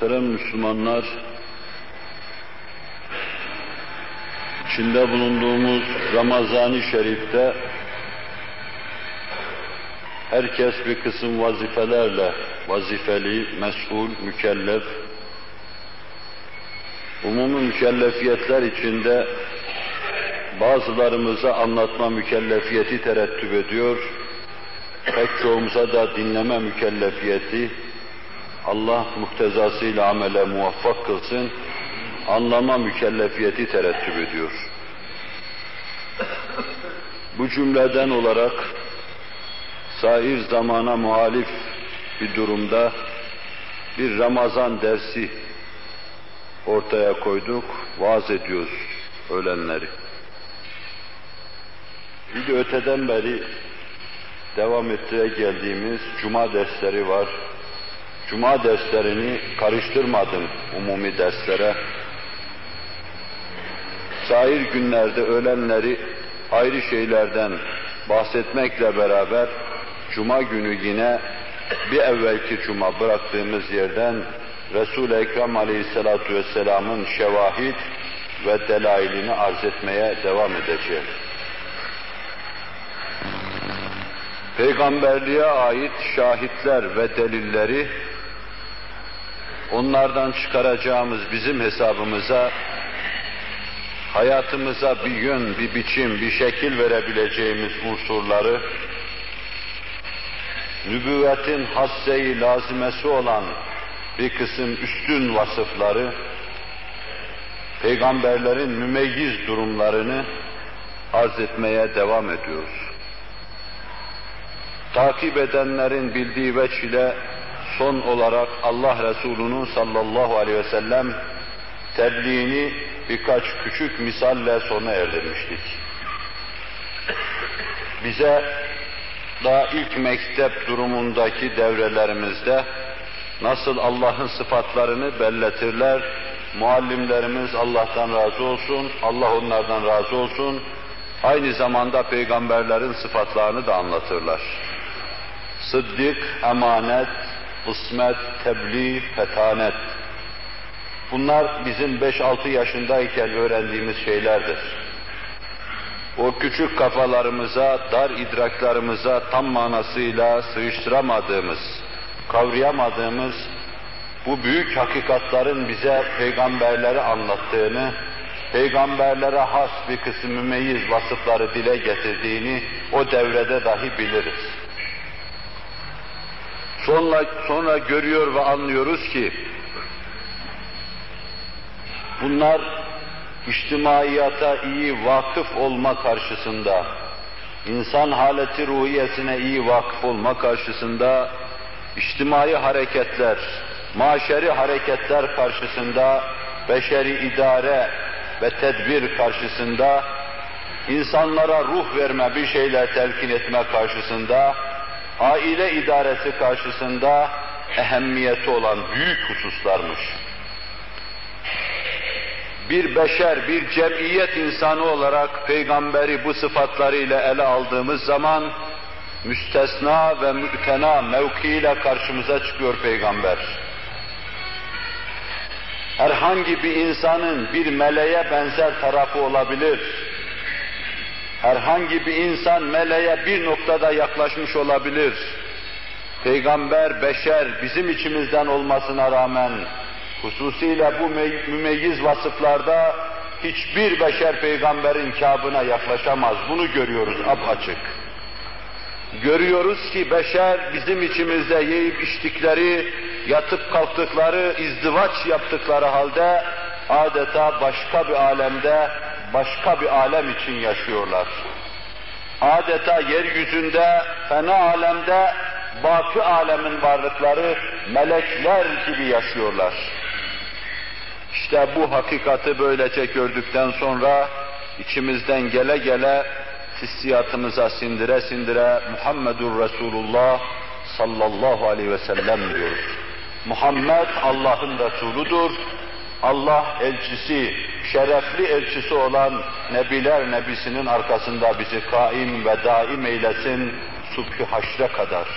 Muhterem Müslümanlar, içinde bulunduğumuz Ramazan-ı Şerif'te herkes bir kısım vazifelerle vazifeli, mesul, mükellef, umumi mükellefiyetler içinde bazılarımıza anlatma mükellefiyeti terettüp ediyor, pek çoğumuza da dinleme mükellefiyeti, Allah muhtezasıyla amele muvaffak kılsın, anlama mükellefiyeti terettüp ediyor. Bu cümleden olarak sair zamana muhalif bir durumda bir Ramazan dersi ortaya koyduk, vaaz ediyoruz ölenleri. Bir de öteden beri devam ettire geldiğimiz cuma dersleri var. Cuma derslerini karıştırmadım umumi derslere. Sair günlerde ölenleri ayrı şeylerden bahsetmekle beraber Cuma günü yine bir evvelki Cuma bıraktığımız yerden Resul-i Ekrem Aleyhisselatü Vesselam'ın şevahid ve delailini arz etmeye devam edeceğim. Peygamberliğe ait şahitler ve delilleri onlardan çıkaracağımız bizim hesabımıza hayatımıza bir yön, bir biçim, bir şekil verebileceğimiz unsurları nübüvvetin hasse-i lazimesi olan bir kısım üstün vasıfları, peygamberlerin mümeyyiz durumlarını arz etmeye devam ediyoruz. Takip edenlerin bildiği veç ile son olarak Allah Resulü'nün sallallahu aleyhi ve sellem tebliğini birkaç küçük misalle sona erdirmiştik. Bize daha ilk mektep durumundaki devrelerimizde nasıl Allah'ın sıfatlarını belletirler, muallimlerimiz Allah'tan razı olsun, Allah onlardan razı olsun, aynı zamanda peygamberlerin sıfatlarını da anlatırlar. Sıddık, emanet, kısmet, tebliğ, fetanet. Bunlar bizim 5-6 yaşındayken öğrendiğimiz şeylerdir. O küçük kafalarımıza, dar idraklarımıza tam manasıyla sığıştıramadığımız, kavrayamadığımız bu büyük hakikatların bize peygamberleri anlattığını, peygamberlere has bir kısım mümeyyiz vasıfları dile getirdiğini o devrede dahi biliriz. Sonra, sonra görüyor ve anlıyoruz ki bunlar içtimaiyata iyi vakıf olma karşısında, insan haleti ruhiyesine iyi vakıf olma karşısında, içtimai hareketler, maşeri hareketler karşısında, beşeri idare ve tedbir karşısında, insanlara ruh verme, bir şeyler telkin etme karşısında, aile idaresi karşısında ehemmiyeti olan büyük hususlarmış. Bir beşer, bir cemiyet insanı olarak peygamberi bu sıfatlarıyla ele aldığımız zaman müstesna ve mütena mevkiiyle karşımıza çıkıyor peygamber. Herhangi bir insanın bir meleğe benzer tarafı olabilir Herhangi bir insan meleğe bir noktada yaklaşmış olabilir. Peygamber, beşer bizim içimizden olmasına rağmen hususiyle bu mümeyyiz vasıflarda hiçbir beşer peygamberin kabına yaklaşamaz. Bunu görüyoruz açık. Görüyoruz ki beşer bizim içimizde yiyip içtikleri, yatıp kalktıkları, izdivaç yaptıkları halde adeta başka bir alemde başka bir alem için yaşıyorlar. Adeta yeryüzünde, fena alemde, baki alemin varlıkları melekler gibi yaşıyorlar. İşte bu hakikati böylece gördükten sonra içimizden gele gele hissiyatımıza sindire sindire Muhammedur Resulullah sallallahu aleyhi ve sellem diyoruz. Muhammed Allah'ın Resuludur, Allah elçisi, şerefli elçisi olan Nebiler Nebisi'nin arkasında bizi kaim ve daim eylesin subhi haşre kadar.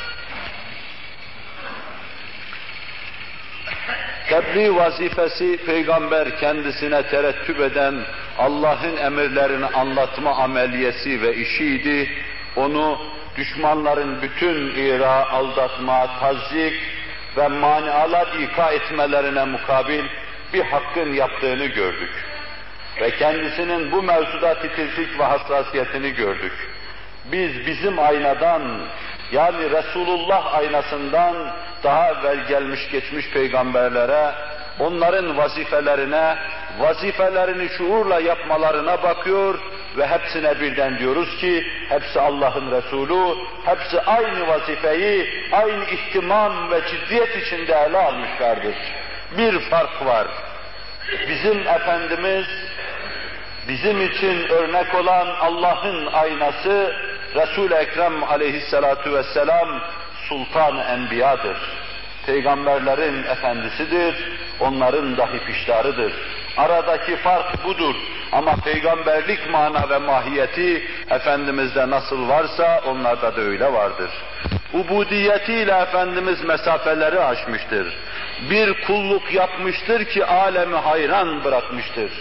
Tebliğ vazifesi peygamber kendisine terettüp eden Allah'ın emirlerini anlatma ameliyesi ve işiydi. Onu düşmanların bütün ira, aldatma, tazik ve manialar ika etmelerine mukabil bir hakkın yaptığını gördük. Ve kendisinin bu mevzuda titizlik ve hassasiyetini gördük. Biz bizim aynadan, yani Resulullah aynasından daha evvel gelmiş geçmiş peygamberlere, onların vazifelerine, vazifelerini şuurla yapmalarına bakıyor ve hepsine birden diyoruz ki, hepsi Allah'ın Resulü, hepsi aynı vazifeyi, aynı ihtimam ve ciddiyet içinde ele almışlardır. Bir fark var. Bizim Efendimiz, bizim için örnek olan Allah'ın aynası, Resul-i Ekrem aleyhissalatu vesselam sultan enbiyadır. Peygamberlerin efendisidir, onların dahi piştarıdır. Aradaki fark budur. Ama peygamberlik mana ve mahiyeti Efendimiz'de nasıl varsa onlarda da öyle vardır. Ubudiyetiyle Efendimiz mesafeleri aşmıştır. Bir kulluk yapmıştır ki alemi hayran bırakmıştır.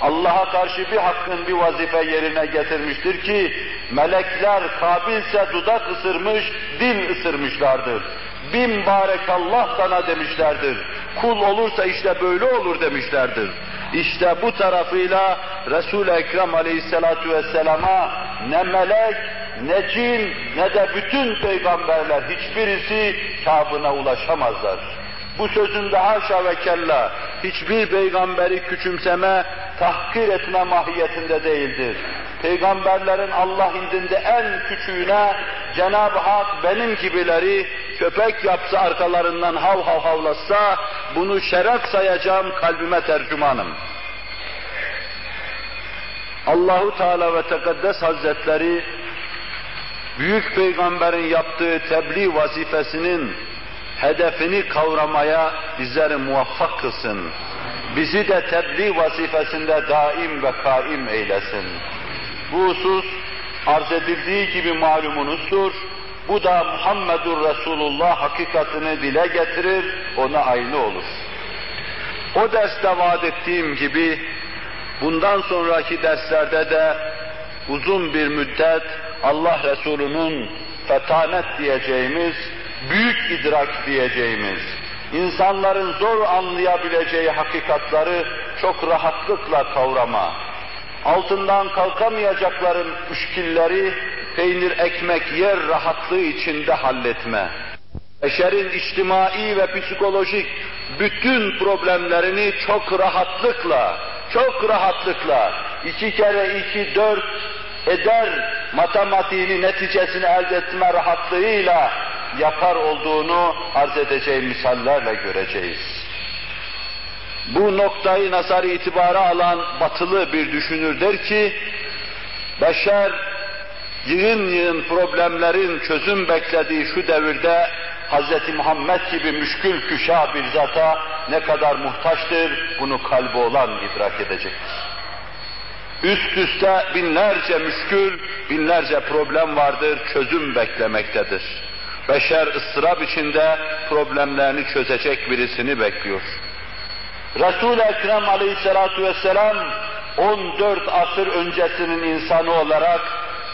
Allah'a karşı bir hakkın bir vazife yerine getirmiştir ki melekler kabilse dudak ısırmış, dil ısırmışlardır. Bin barekallah sana demişlerdir. Kul olursa işte böyle olur demişlerdir. İşte bu tarafıyla Resul-i Ekrem aleyhissalatu vesselama ne melek, ne cin, ne de bütün peygamberler hiçbirisi kabına ulaşamazlar. Bu sözün de haşa ve kella hiçbir peygamberi küçümseme, tahkir etme mahiyetinde değildir. Peygamberlerin Allah indinde en küçüğüne Cenab-ı Hak benim gibileri köpek yapsa arkalarından hav hav havlasa bunu şeref sayacağım kalbime tercümanım. Allahu Teala ve Tekaddes Hazretleri büyük peygamberin yaptığı tebliğ vazifesinin hedefini kavramaya bizleri muvaffak kılsın. Bizi de tebliğ vazifesinde daim ve kaim eylesin. Bu husus arz edildiği gibi malumunuzdur. Bu da Muhammedur Resulullah hakikatini dile getirir, ona aynı olur. O derste vaat ettiğim gibi bundan sonraki derslerde de uzun bir müddet Allah Resulü'nün fetanet diyeceğimiz, büyük idrak diyeceğimiz, insanların zor anlayabileceği hakikatları çok rahatlıkla kavrama, altından kalkamayacakların müşkilleri peynir ekmek yer rahatlığı içinde halletme, beşerin içtimai ve psikolojik bütün problemlerini çok rahatlıkla, çok rahatlıkla iki kere iki dört eder matematiğini neticesini elde etme rahatlığıyla yapar olduğunu arz edeceğim misallerle göreceğiz. Bu noktayı nazar itibara alan batılı bir düşünür der ki, beşer yığın yığın problemlerin çözüm beklediği şu devirde Hz. Muhammed gibi müşkül küşa bir zata ne kadar muhtaçtır, bunu kalbi olan idrak edecektir. Üst üste binlerce müşkül, binlerce problem vardır, çözüm beklemektedir. Beşer ıstırap içinde problemlerini çözecek birisini bekliyor. Resul-i Ekrem aleyhissalatu vesselam 14 asır öncesinin insanı olarak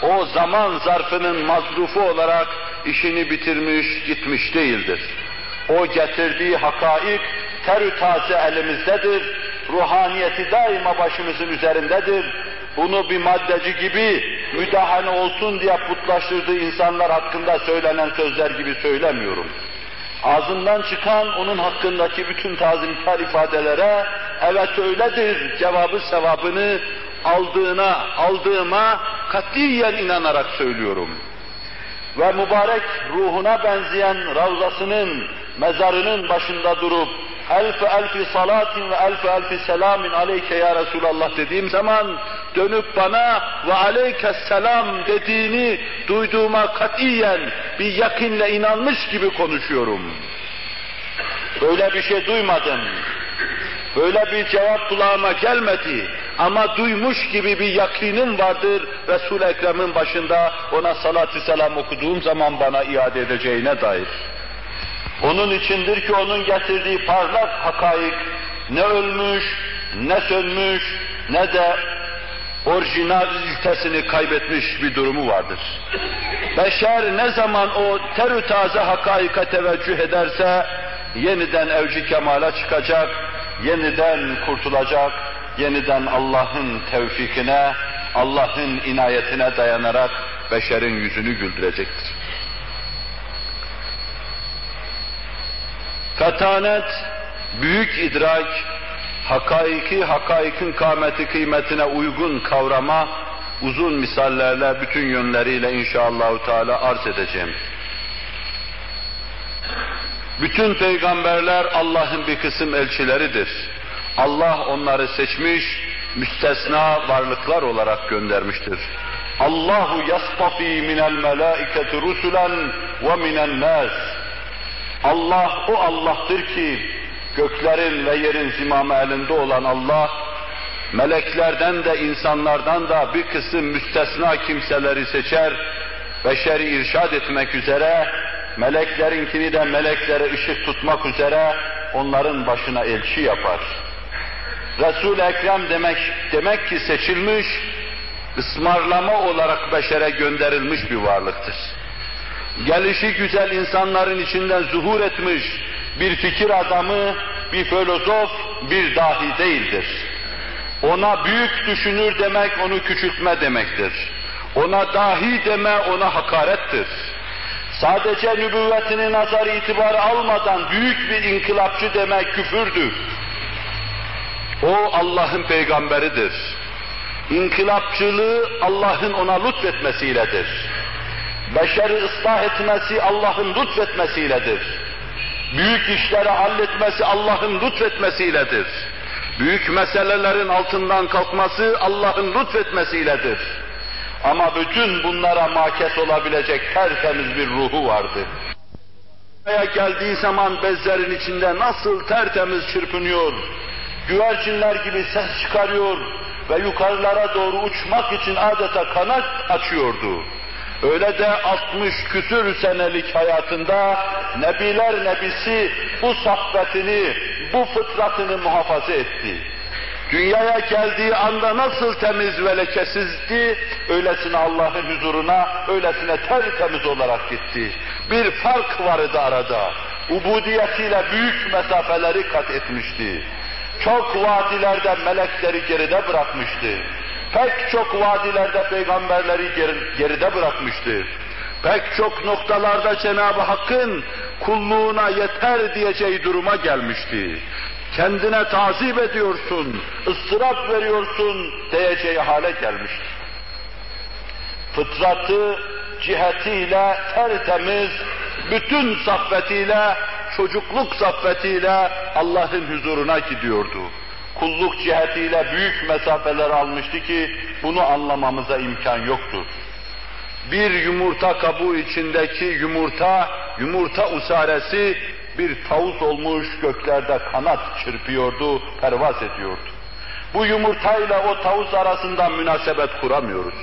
o zaman zarfının mazrufu olarak işini bitirmiş gitmiş değildir. O getirdiği hakaik terü taze elimizdedir. Ruhaniyeti daima başımızın üzerindedir. Bunu bir maddeci gibi müdahale olsun diye putlaştırdığı insanlar hakkında söylenen sözler gibi söylemiyorum. Ağzından çıkan onun hakkındaki bütün tazimkar ifadelere evet öyledir cevabı sevabını aldığına, aldığıma katiyen inanarak söylüyorum. Ve mübarek ruhuna benzeyen ravzasının, mezarının başında durup elf elfi salatin ve elf elfi selamin aleyke ya Resulallah dediğim zaman dönüp bana ve aleyke selam dediğini duyduğuma katiyen bir yakinle inanmış gibi konuşuyorum. Böyle bir şey duymadım. Böyle bir cevap kulağıma gelmedi. Ama duymuş gibi bir yakinim vardır Resul-i Ekrem'in başında ona salatü selam okuduğum zaman bana iade edeceğine dair. Onun içindir ki onun getirdiği parlak hakaik ne ölmüş, ne sönmüş, ne de orijinal iltesini kaybetmiş bir durumu vardır. Beşer ne zaman o terü taze hakaika teveccüh ederse, yeniden evci kemala çıkacak, yeniden kurtulacak, yeniden Allah'ın tevfikine, Allah'ın inayetine dayanarak beşerin yüzünü güldürecektir. Fetanet, büyük idrak, hakaiki, hakaikin kâmeti kıymetine uygun kavrama, uzun misallerle, bütün yönleriyle inşallahü teala arz edeceğim. Bütün peygamberler Allah'ın bir kısım elçileridir. Allah onları seçmiş, müstesna varlıklar olarak göndermiştir. Allahu yastafi minel melaiketi rusulen ve minen nas. Allah o Allah'tır ki göklerin ve yerin zimamı elinde olan Allah meleklerden de insanlardan da bir kısım müstesna kimseleri seçer, beşeri irşad etmek üzere, meleklerinkini de meleklere ışık tutmak üzere onların başına elçi yapar. Resul-i Ekrem demek, demek ki seçilmiş, ısmarlama olarak beşere gönderilmiş bir varlıktır. Gelişi güzel insanların içinden zuhur etmiş bir fikir adamı, bir filozof, bir dahi değildir. Ona büyük düşünür demek onu küçültme demektir. Ona dahi deme ona hakarettir. Sadece nübüvvetini nazar itibarı almadan büyük bir inkılapçı demek küfürdür. O Allah'ın peygamberidir. İnkılapçılığı Allah'ın ona lütfetmesiyledir. Beşeri ıslah etmesi Allah'ın lütfetmesiyledir. Büyük işleri halletmesi Allah'ın lütfetmesiyledir. Büyük meselelerin altından kalkması Allah'ın lütfetmesiyledir. Ama bütün bunlara makes olabilecek tertemiz bir ruhu vardı. Buraya geldiği zaman bezlerin içinde nasıl tertemiz çırpınıyor, güvercinler gibi ses çıkarıyor ve yukarılara doğru uçmak için adeta kanat açıyordu. Öyle de 60 küsür senelik hayatında Nebiler Nebisi bu saffetini, bu fıtratını muhafaza etti. Dünyaya geldiği anda nasıl temiz ve lekesizdi, öylesine Allah'ın huzuruna, öylesine tertemiz olarak gitti. Bir fark vardı arada. Ubudiyetiyle büyük mesafeleri kat etmişti. Çok vadilerde melekleri geride bırakmıştı. Pek çok vadilerde peygamberleri geride bırakmıştı. Pek çok noktalarda Cenab-ı Hakk'ın kulluğuna yeter diyeceği duruma gelmişti. Kendine tazip ediyorsun, ıstırap veriyorsun diyeceği hale gelmişti. Fıtratı cihetiyle tertemiz, bütün saffetiyle, çocukluk saffetiyle Allah'ın huzuruna gidiyordu kulluk cihetiyle büyük mesafeler almıştı ki bunu anlamamıza imkan yoktur. Bir yumurta kabuğu içindeki yumurta, yumurta usaresi bir tavus olmuş göklerde kanat çırpıyordu, pervaz ediyordu. Bu yumurtayla o tavus arasında münasebet kuramıyoruz.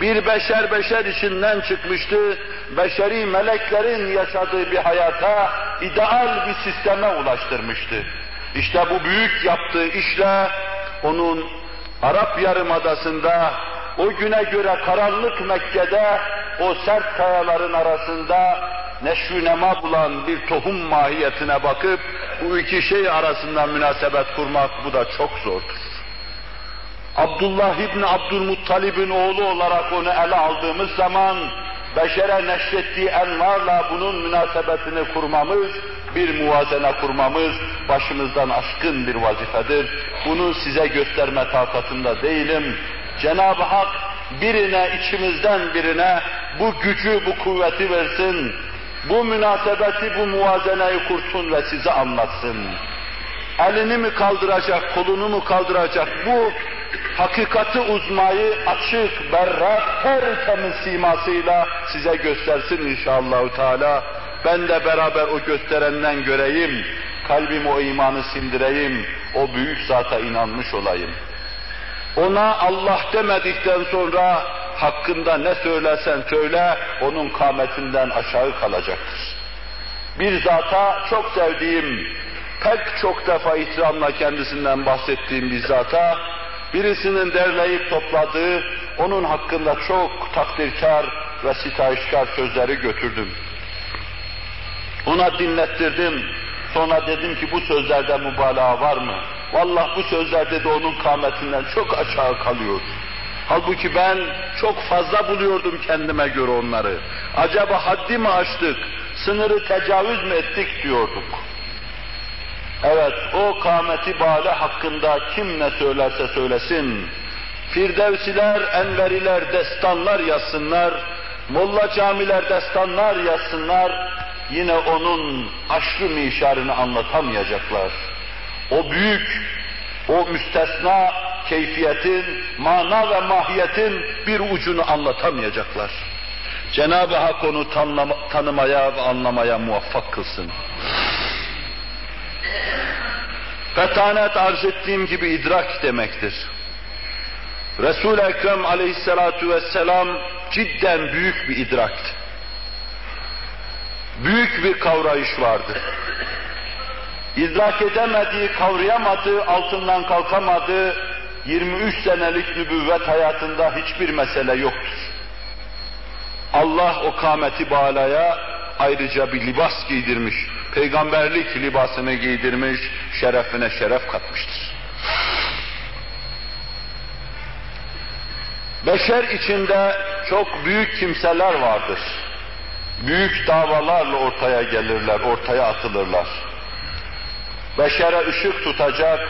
Bir beşer beşer içinden çıkmıştı, beşeri meleklerin yaşadığı bir hayata, ideal bir sisteme ulaştırmıştı. İşte bu büyük yaptığı işle onun Arap Yarımadası'nda o güne göre karanlık Mekke'de o sert kayaların arasında neşvünema bulan bir tohum mahiyetine bakıp bu iki şey arasında münasebet kurmak bu da çok zordur. Abdullah İbni Abdülmuttalib'in oğlu olarak onu ele aldığımız zaman beşere neşrettiği envarla bunun münasebetini kurmamız, bir muvazene kurmamız başımızdan aşkın bir vazifedir. Bunu size gösterme takatında değilim. Cenab-ı Hak birine, içimizden birine bu gücü, bu kuvveti versin. Bu münasebeti, bu muvazeneyi kursun ve size anlatsın. Elini mi kaldıracak, kolunu mu kaldıracak bu hakikati uzmayı açık, berrak, tertemiz simasıyla size göstersin inşallah Teala. Ben de beraber o gösterenden göreyim, kalbim o imanı sindireyim, o büyük zata inanmış olayım. Ona Allah demedikten sonra hakkında ne söylersen söyle, onun kâmetinden aşağı kalacaktır. Bir zata çok sevdiğim, pek çok defa ihtiramla kendisinden bahsettiğim bir zata, birisinin derleyip topladığı, onun hakkında çok takdirkar ve sitayişkar sözleri götürdüm. Ona dinlettirdim. Sonra dedim ki bu sözlerde mübalağa var mı? Vallahi bu sözlerde de onun kâmetinden çok aşağı kalıyor. Halbuki ben çok fazla buluyordum kendime göre onları. Acaba haddi mi aştık, sınırı tecavüz mü ettik diyorduk. Evet, o kâmeti bale hakkında kim ne söylerse söylesin, Firdevsiler, Enveriler destanlar yazsınlar, Molla camiler destanlar yazsınlar, yine onun aşkı mişarını anlatamayacaklar. O büyük, o müstesna keyfiyetin, mana ve mahiyetin bir ucunu anlatamayacaklar. Cenab-ı Hak onu tanımaya ve anlamaya muvaffak kılsın. Fetanet arz ettiğim gibi idrak demektir. Resul-i Ekrem aleyhissalatu vesselam cidden büyük bir idraktı. Büyük bir kavrayış vardı. İdrak edemediği, kavrayamadığı, altından kalkamadığı 23 senelik nübüvvet hayatında hiçbir mesele yoktur. Allah o kâmeti balaya ayrıca bir libas giydirmiş, peygamberlik libasını giydirmiş, şerefine şeref katmıştır. Beşer içinde çok büyük kimseler vardır. Büyük davalarla ortaya gelirler, ortaya atılırlar. Beşere ışık tutacak,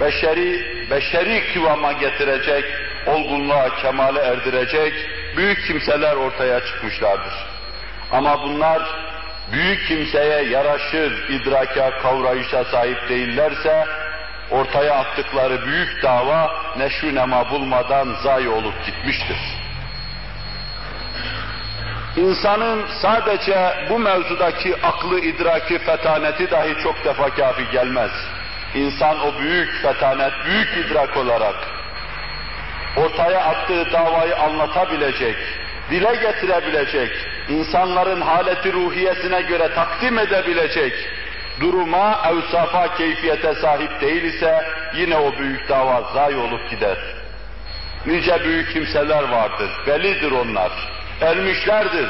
beşeri, beşeri kıvama getirecek, olgunluğa, kemale erdirecek büyük kimseler ortaya çıkmışlardır. Ama bunlar büyük kimseye yaraşır idraka, kavrayışa sahip değillerse, ortaya attıkları büyük dava neşü nema bulmadan zayi olup gitmiştir. İnsanın sadece bu mevzudaki aklı, idraki, fetaneti dahi çok defa kafi gelmez. İnsan o büyük fetanet, büyük idrak olarak ortaya attığı davayı anlatabilecek, dile getirebilecek, insanların haleti ruhiyesine göre takdim edebilecek duruma, evsafa, keyfiyete sahip değil ise yine o büyük dava zayi olup gider. Nice büyük kimseler vardır, bellidir onlar, ermişlerdir,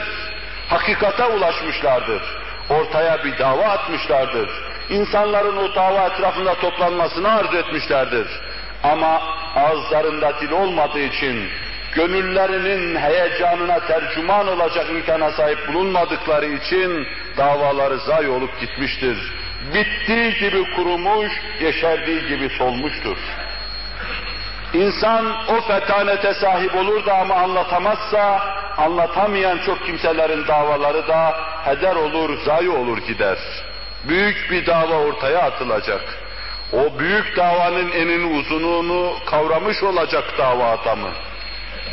hakikate ulaşmışlardır, ortaya bir dava atmışlardır, insanların o dava etrafında toplanmasını arz etmişlerdir. Ama ağızlarında dil olmadığı için, gönüllerinin heyecanına tercüman olacak imkana sahip bulunmadıkları için davaları zayi olup gitmiştir. Bittiği gibi kurumuş, yeşerdiği gibi solmuştur. İnsan o fetanete sahip olur da ama anlatamazsa, anlatamayan çok kimselerin davaları da heder olur, zayi olur gider. Büyük bir dava ortaya atılacak. O büyük davanın enin uzunluğunu kavramış olacak dava adamı.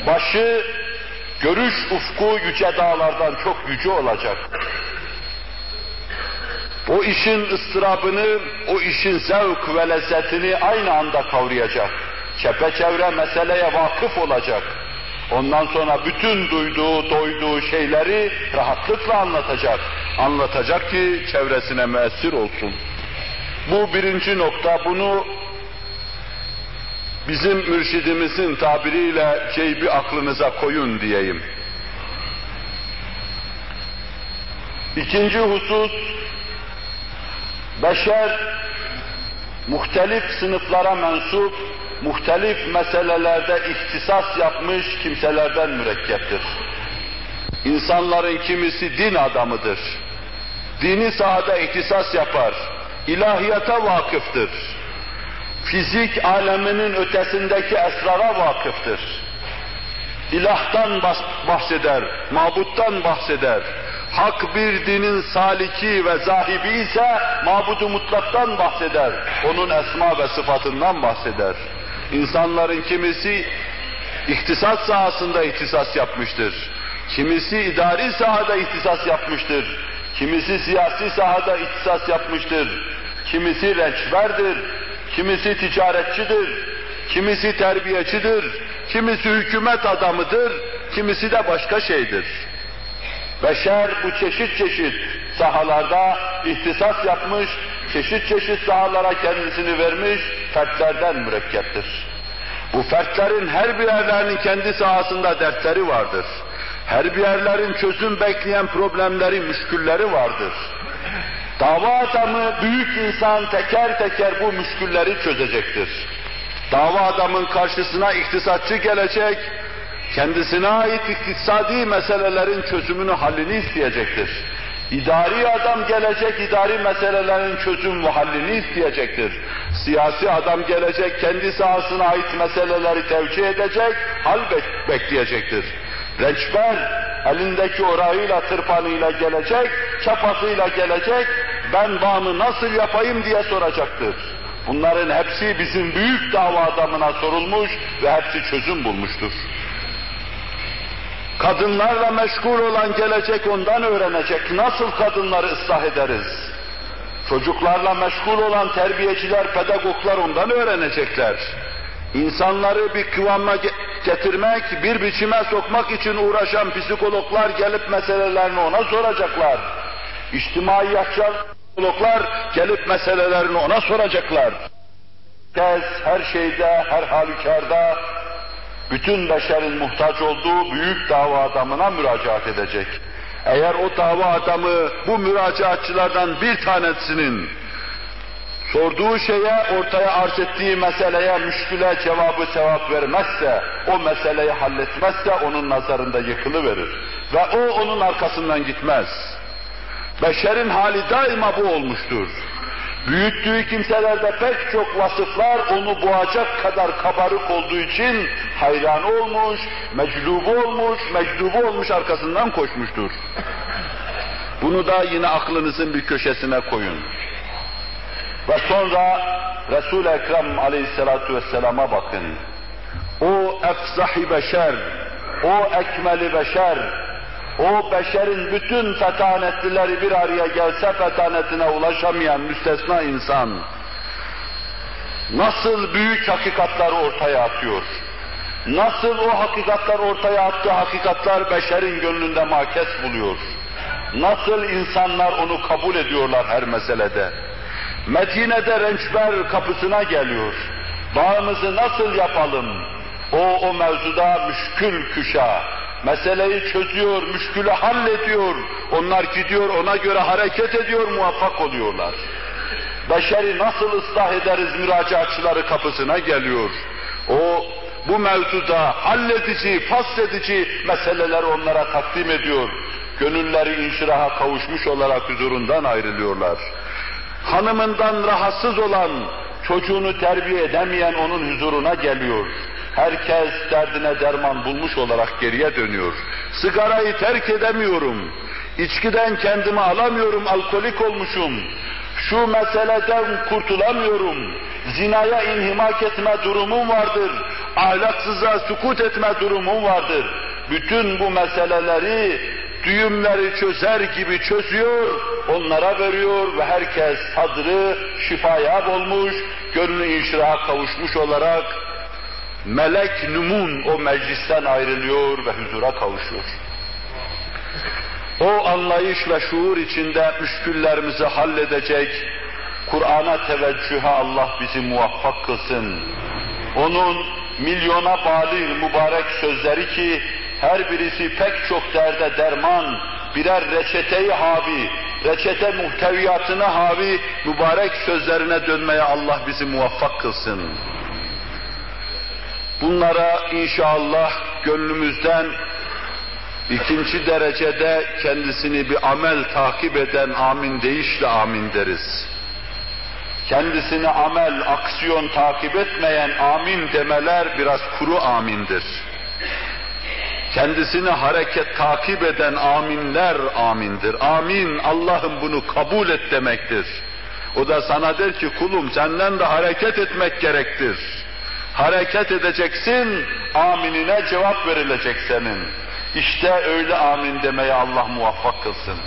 Başı, görüş ufku yüce dağlardan çok yüce olacak. O işin ıstırabını, o işin zevk ve lezzetini aynı anda kavrayacak. Çepeçevre meseleye vakıf olacak. Ondan sonra bütün duyduğu, doyduğu şeyleri rahatlıkla anlatacak. Anlatacak ki çevresine müessir olsun. Bu birinci nokta, bunu bizim mürşidimizin tabiriyle ceybi aklınıza koyun diyeyim. İkinci husus, beşer muhtelif sınıflara mensup, muhtelif meselelerde ihtisas yapmış kimselerden mürekkeptir. İnsanların kimisi din adamıdır. Dini sahada ihtisas yapar, ilahiyata vakıftır. Fizik aleminin ötesindeki esrara vakıftır. İlahtan bahseder, mabuttan bahseder. Hak bir dinin saliki ve zahibi ise mabudu mutlaktan bahseder. Onun esma ve sıfatından bahseder. İnsanların kimisi ihtisas sahasında ihtisas yapmıştır. Kimisi idari sahada ihtisas yapmıştır. Kimisi siyasi sahada ihtisas yapmıştır. Kimisi rençberdir. Kimisi ticaretçidir. Kimisi terbiyecidir. Kimisi hükümet adamıdır. Kimisi de başka şeydir. Beşer bu çeşit çeşit sahalarda ihtisas yapmış, çeşit çeşit sahalara kendisini vermiş fertlerden mürekkeptir. Bu fertlerin her birerlerinin kendi sahasında dertleri vardır. Her birerlerin çözüm bekleyen problemleri, müşkülleri vardır. Dava adamı, büyük insan teker teker bu müşkülleri çözecektir. Dava adamın karşısına iktisatçı gelecek, kendisine ait iktisadi meselelerin çözümünü, hallini isteyecektir. İdari adam gelecek, idari meselelerin çözüm ve hallini isteyecektir. Siyasi adam gelecek, kendi sahasına ait meseleleri tevcih edecek, hal bekleyecektir. Rençber, elindeki orağıyla, tırpanıyla gelecek, çapasıyla gelecek, ben bağımı nasıl yapayım diye soracaktır. Bunların hepsi bizim büyük dava adamına sorulmuş ve hepsi çözüm bulmuştur. Kadınlarla meşgul olan gelecek ondan öğrenecek. Nasıl kadınları ıslah ederiz? Çocuklarla meşgul olan terbiyeciler, pedagoglar ondan öğrenecekler. İnsanları bir kıvama getirmek, bir biçime sokmak için uğraşan psikologlar gelip meselelerini ona soracaklar. İçtimaiyatçılar, psikologlar gelip meselelerini ona soracaklar. Herkes her şeyde, her halükarda bütün beşerin muhtaç olduğu büyük dava adamına müracaat edecek. Eğer o dava adamı bu müracaatçılardan bir tanesinin sorduğu şeye, ortaya arz ettiği meseleye, müşküle cevabı cevap vermezse, o meseleyi halletmezse onun nazarında yıkılıverir. Ve o onun arkasından gitmez. Beşerin hali daima bu olmuştur. Büyüttüğü kimselerde pek çok vasıflar onu boğacak kadar kabarık olduğu için hayran olmuş, meclubu olmuş, meclubu olmuş arkasından koşmuştur. Bunu da yine aklınızın bir köşesine koyun. Ve sonra Resul-i Ekrem aleyhissalatu vesselama bakın. O efzahi beşer, o ekmeli beşer, o beşerin bütün fetanetlileri bir araya gelse fetanetine ulaşamayan müstesna insan, nasıl büyük hakikatları ortaya atıyor, nasıl o hakikatlar ortaya attığı hakikatlar beşerin gönlünde makes buluyor, nasıl insanlar onu kabul ediyorlar her meselede, Medine'de rençber kapısına geliyor, bağımızı nasıl yapalım, o o mevzuda müşkül küşa, meseleyi çözüyor, müşkülü hallediyor. Onlar gidiyor, ona göre hareket ediyor, muvaffak oluyorlar. Beşeri nasıl ıslah ederiz müracaatçıları kapısına geliyor. O bu mevzuda halledici, fasledici meseleleri onlara takdim ediyor. Gönülleri inşiraha kavuşmuş olarak huzurundan ayrılıyorlar. Hanımından rahatsız olan, çocuğunu terbiye edemeyen onun huzuruna geliyor. Herkes derdine derman bulmuş olarak geriye dönüyor. Sigarayı terk edemiyorum. İçkiden kendimi alamıyorum, alkolik olmuşum. Şu meseleden kurtulamıyorum. Zinaya inhimak etme durumum vardır. Ahlaksıza sukut etme durumum vardır. Bütün bu meseleleri düğümleri çözer gibi çözüyor, onlara veriyor ve herkes sadrı şifaya olmuş, gönlü inşiraha kavuşmuş olarak melek numun o meclisten ayrılıyor ve huzura kavuşuyor. O anlayış ve şuur içinde müşküllerimizi halledecek, Kur'an'a teveccühe Allah bizi muvaffak kılsın. Onun milyona bali mübarek sözleri ki her birisi pek çok derde derman, birer reçeteyi havi, reçete muhteviyatına havi mübarek sözlerine dönmeye Allah bizi muvaffak kılsın. Bunlara inşallah gönlümüzden ikinci derecede kendisini bir amel takip eden amin deyişle amin deriz. Kendisini amel, aksiyon takip etmeyen amin demeler biraz kuru amindir. Kendisini hareket takip eden aminler amindir. Amin, Allah'ım bunu kabul et demektir. O da sana der ki kulum senden de hareket etmek gerektir hareket edeceksin, aminine cevap verilecek senin. İşte öyle amin demeye Allah muvaffak kılsın.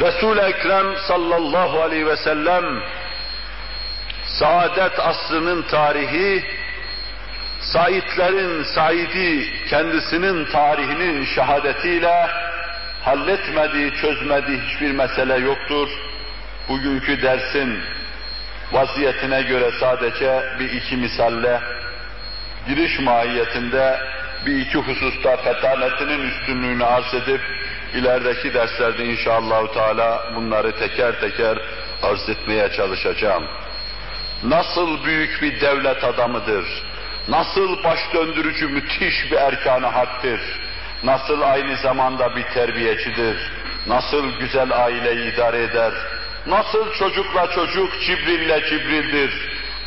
Resul-i Ekrem sallallahu aleyhi ve sellem saadet asrının tarihi, Saidlerin Saidi kendisinin tarihinin şehadetiyle halletmediği, çözmediği hiçbir mesele yoktur. Bugünkü dersin vaziyetine göre sadece bir iki misalle giriş mahiyetinde bir iki hususta fetanetinin üstünlüğünü arz edip ilerideki derslerde inşallah Teala bunları teker teker arz etmeye çalışacağım. Nasıl büyük bir devlet adamıdır, nasıl baş döndürücü müthiş bir erkanı haktır, nasıl aynı zamanda bir terbiyecidir, nasıl güzel aileyi idare eder, nasıl çocukla çocuk Cibril'le Cibril'dir,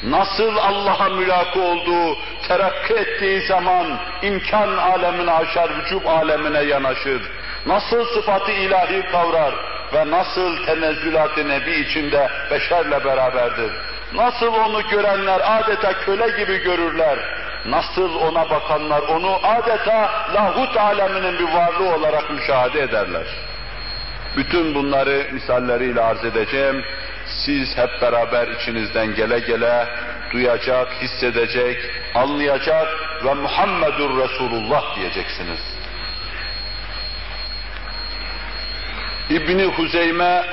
nasıl Allah'a mülakı olduğu, terakki ettiği zaman imkan alemine aşar, vücub alemine yanaşır, nasıl sıfatı ilahi kavrar ve nasıl tenezzülat-ı nebi içinde beşerle beraberdir. Nasıl onu görenler adeta köle gibi görürler, nasıl ona bakanlar onu adeta lahut aleminin bir varlığı olarak müşahede ederler. Bütün bunları misalleriyle arz edeceğim. Siz hep beraber içinizden gele gele duyacak, hissedecek, anlayacak ve Muhammedur Resulullah diyeceksiniz. İbni Huzeyme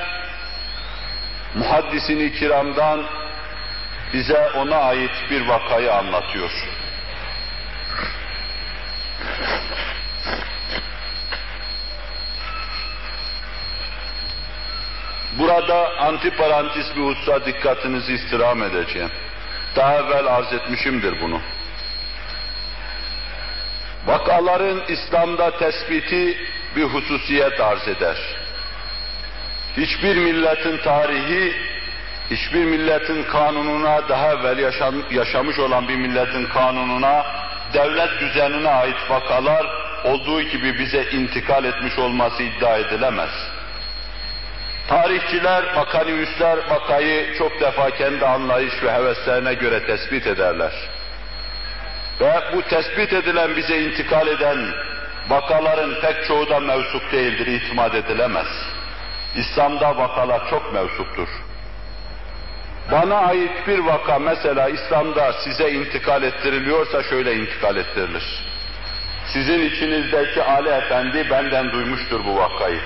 muhaddisini kiramdan bize ona ait bir vakayı anlatıyor. Burada antiparantis bir hususa dikkatinizi istirham edeceğim. Daha evvel arz etmişimdir bunu. Vakaların İslam'da tespiti bir hususiyet arz eder. Hiçbir milletin tarihi, hiçbir milletin kanununa, daha evvel yaşam, yaşamış olan bir milletin kanununa, devlet düzenine ait vakalar olduğu gibi bize intikal etmiş olması iddia edilemez. Tarihçiler, makaliyüsler vakayı çok defa kendi anlayış ve heveslerine göre tespit ederler. Ve bu tespit edilen, bize intikal eden vakaların pek çoğu da mevsuk değildir, itimat edilemez. İslam'da vakalar çok mevsuktur. Bana ait bir vaka mesela İslam'da size intikal ettiriliyorsa şöyle intikal ettirilir. Sizin içinizdeki Ali Efendi benden duymuştur bu vakayı.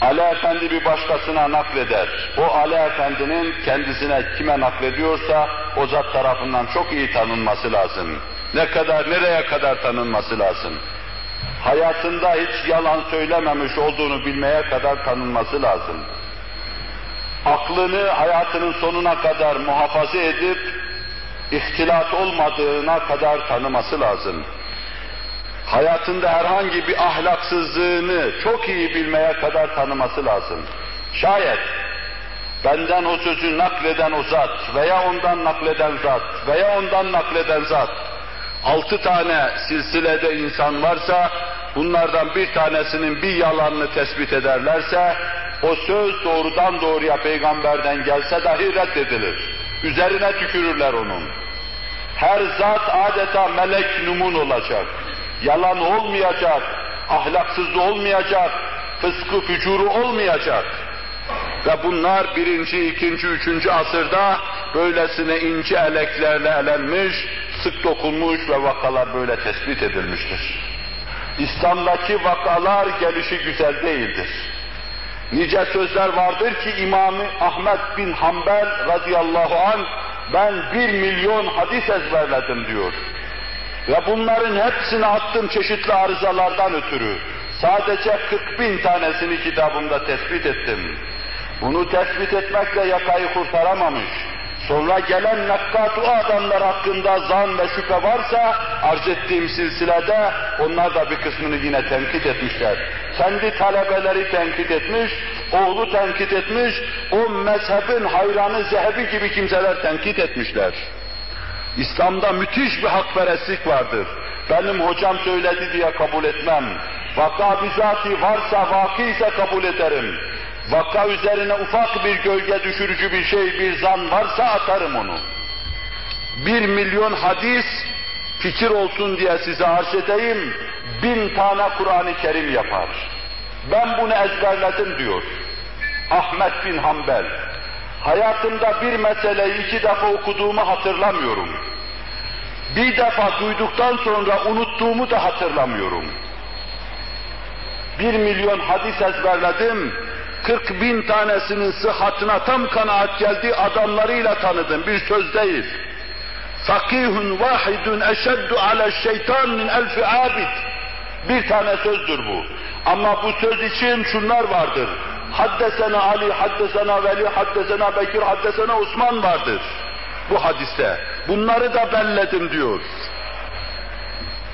Ali Efendi bir başkasına nakleder. O Ali Efendi'nin kendisine kime naklediyorsa o zat tarafından çok iyi tanınması lazım. Ne kadar, nereye kadar tanınması lazım. Hayatında hiç yalan söylememiş olduğunu bilmeye kadar tanınması lazım. Aklını hayatının sonuna kadar muhafaza edip ihtilat olmadığına kadar tanıması lazım hayatında herhangi bir ahlaksızlığını çok iyi bilmeye kadar tanıması lazım. Şayet benden o sözü nakleden o zat veya ondan nakleden zat veya ondan nakleden zat altı tane silsilede insan varsa bunlardan bir tanesinin bir yalanını tespit ederlerse o söz doğrudan doğruya peygamberden gelse dahi reddedilir. Üzerine tükürürler onun. Her zat adeta melek numun olacak yalan olmayacak, ahlaksız olmayacak, fıskı fücuru olmayacak. Ve bunlar birinci, ikinci, üçüncü asırda böylesine ince eleklerle elenmiş, sık dokunmuş ve vakalar böyle tespit edilmiştir. İslam'daki vakalar gelişi güzel değildir. Nice sözler vardır ki İmam Ahmet bin Hanbel radıyallahu an ben bir milyon hadis ezberledim diyor. Ve bunların hepsini attım çeşitli arızalardan ötürü. Sadece 40 bin tanesini kitabımda tespit ettim. Bunu tespit etmekle yakayı kurtaramamış. Sonra gelen nakkatu adamlar hakkında zan ve şüphe varsa arz ettiğim silsilede onlar da bir kısmını yine tenkit etmişler. Kendi talebeleri tenkit etmiş, oğlu tenkit etmiş, o mezhebin hayranı zehebi gibi kimseler tenkit etmişler. İslam'da müthiş bir hakperestlik vardır. Benim hocam söyledi diye kabul etmem. Vaka bizati varsa vaki ise kabul ederim. Vaka üzerine ufak bir gölge düşürücü bir şey, bir zan varsa atarım onu. Bir milyon hadis fikir olsun diye size arz edeyim, bin tane Kur'an-ı Kerim yapar. Ben bunu ezberledim diyor. Ahmet bin Hanbel. Hayatımda bir meseleyi iki defa okuduğumu hatırlamıyorum. Bir defa duyduktan sonra unuttuğumu da hatırlamıyorum. Bir milyon hadis ezberledim, 40 bin tanesinin sıhhatına tam kanaat geldi, adamlarıyla tanıdım, bir söz değil. Fakihun vahidun eşeddu ala şeytan min elfi abid. Bir tane sözdür bu. Ama bu söz için şunlar vardır. Haddesena Ali, haddesena Veli, haddesena Bekir, haddesena Osman vardır. Bu hadiste. Bunları da belledim diyor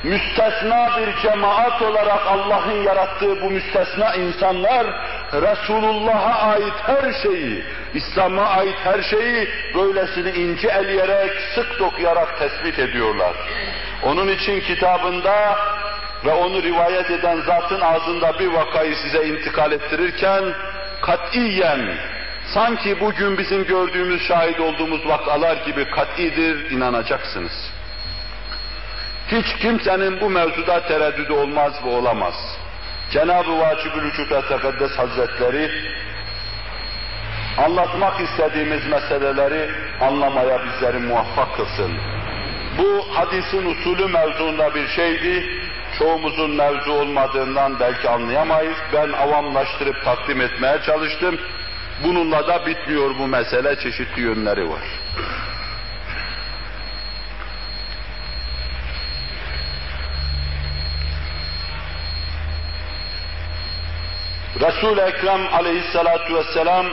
müstesna bir cemaat olarak Allah'ın yarattığı bu müstesna insanlar Resulullah'a ait her şeyi, İslam'a ait her şeyi böylesini ince eleyerek, sık dokuyarak tespit ediyorlar. Onun için kitabında ve onu rivayet eden zatın ağzında bir vakayı size intikal ettirirken katiyen sanki bugün bizim gördüğümüz, şahit olduğumuz vakalar gibi katidir, inanacaksınız. Hiç kimsenin bu mevzuda tereddüdü olmaz ve olamaz. Cenab-ı Vacib-ül Vücut ve Tekaddes Hazretleri anlatmak istediğimiz meseleleri anlamaya bizleri muvaffak kılsın. Bu hadisin usulü mevzuunda bir şeydi. Çoğumuzun mevzu olmadığından belki anlayamayız. Ben avamlaştırıp takdim etmeye çalıştım. Bununla da bitmiyor bu mesele, çeşitli yönleri var. Resul-i Ekrem aleyhissalatu vesselam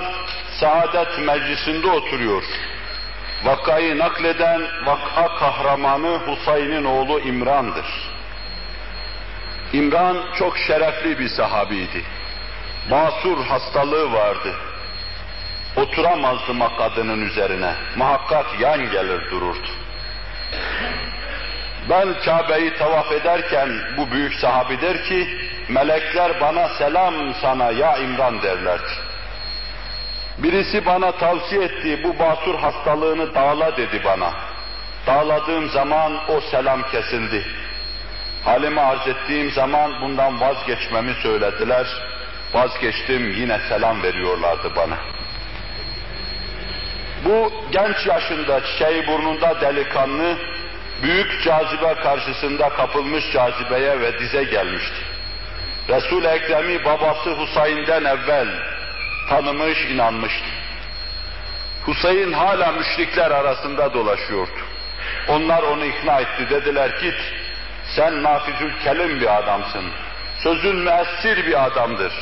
saadet meclisinde oturuyor. Vakayı nakleden vaka kahramanı Husayn'in oğlu İmran'dır. İmran çok şerefli bir sahabiydi. Masur hastalığı vardı. Oturamazdı makadının üzerine. Muhakkak yan gelir dururdu. Ben Kabe'yi tavaf ederken bu büyük sahabi der ki, melekler bana selam sana ya İmran derlerdi. Birisi bana tavsiye etti, bu basur hastalığını dağla dedi bana. Dağladığım zaman o selam kesildi. Halimi arz ettiğim zaman bundan vazgeçmemi söylediler. Vazgeçtim, yine selam veriyorlardı bana. Bu genç yaşında, çiçeği burnunda delikanlı, büyük cazibe karşısında kapılmış cazibeye ve dize gelmişti. Resul-i Ekrem'i babası Husayn'den evvel tanımış, inanmıştı. Husayn hala müşrikler arasında dolaşıyordu. Onlar onu ikna etti, dediler git, sen nafizül kelim bir adamsın, sözün müessir bir adamdır.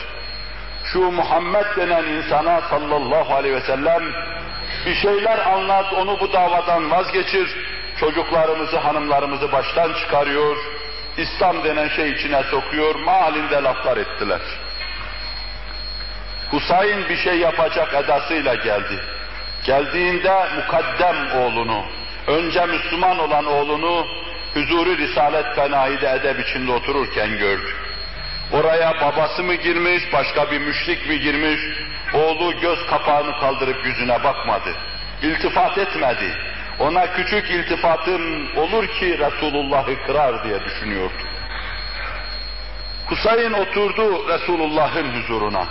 Şu Muhammed denen insana sallallahu aleyhi ve sellem bir şeyler anlat, onu bu davadan vazgeçir, çocuklarımızı, hanımlarımızı baştan çıkarıyor, İslam denen şey içine sokuyor, malinde laflar ettiler. Husayn bir şey yapacak edasıyla geldi. Geldiğinde mukaddem oğlunu, önce Müslüman olan oğlunu huzuru Risalet Fenahi'de edeb içinde otururken gördü. Oraya babası mı girmiş, başka bir müşrik mi girmiş, oğlu göz kapağını kaldırıp yüzüne bakmadı. İltifat etmedi ona küçük iltifatım olur ki Resulullah'ı kırar diye düşünüyordu. Husayn oturdu Resulullah'ın huzuruna.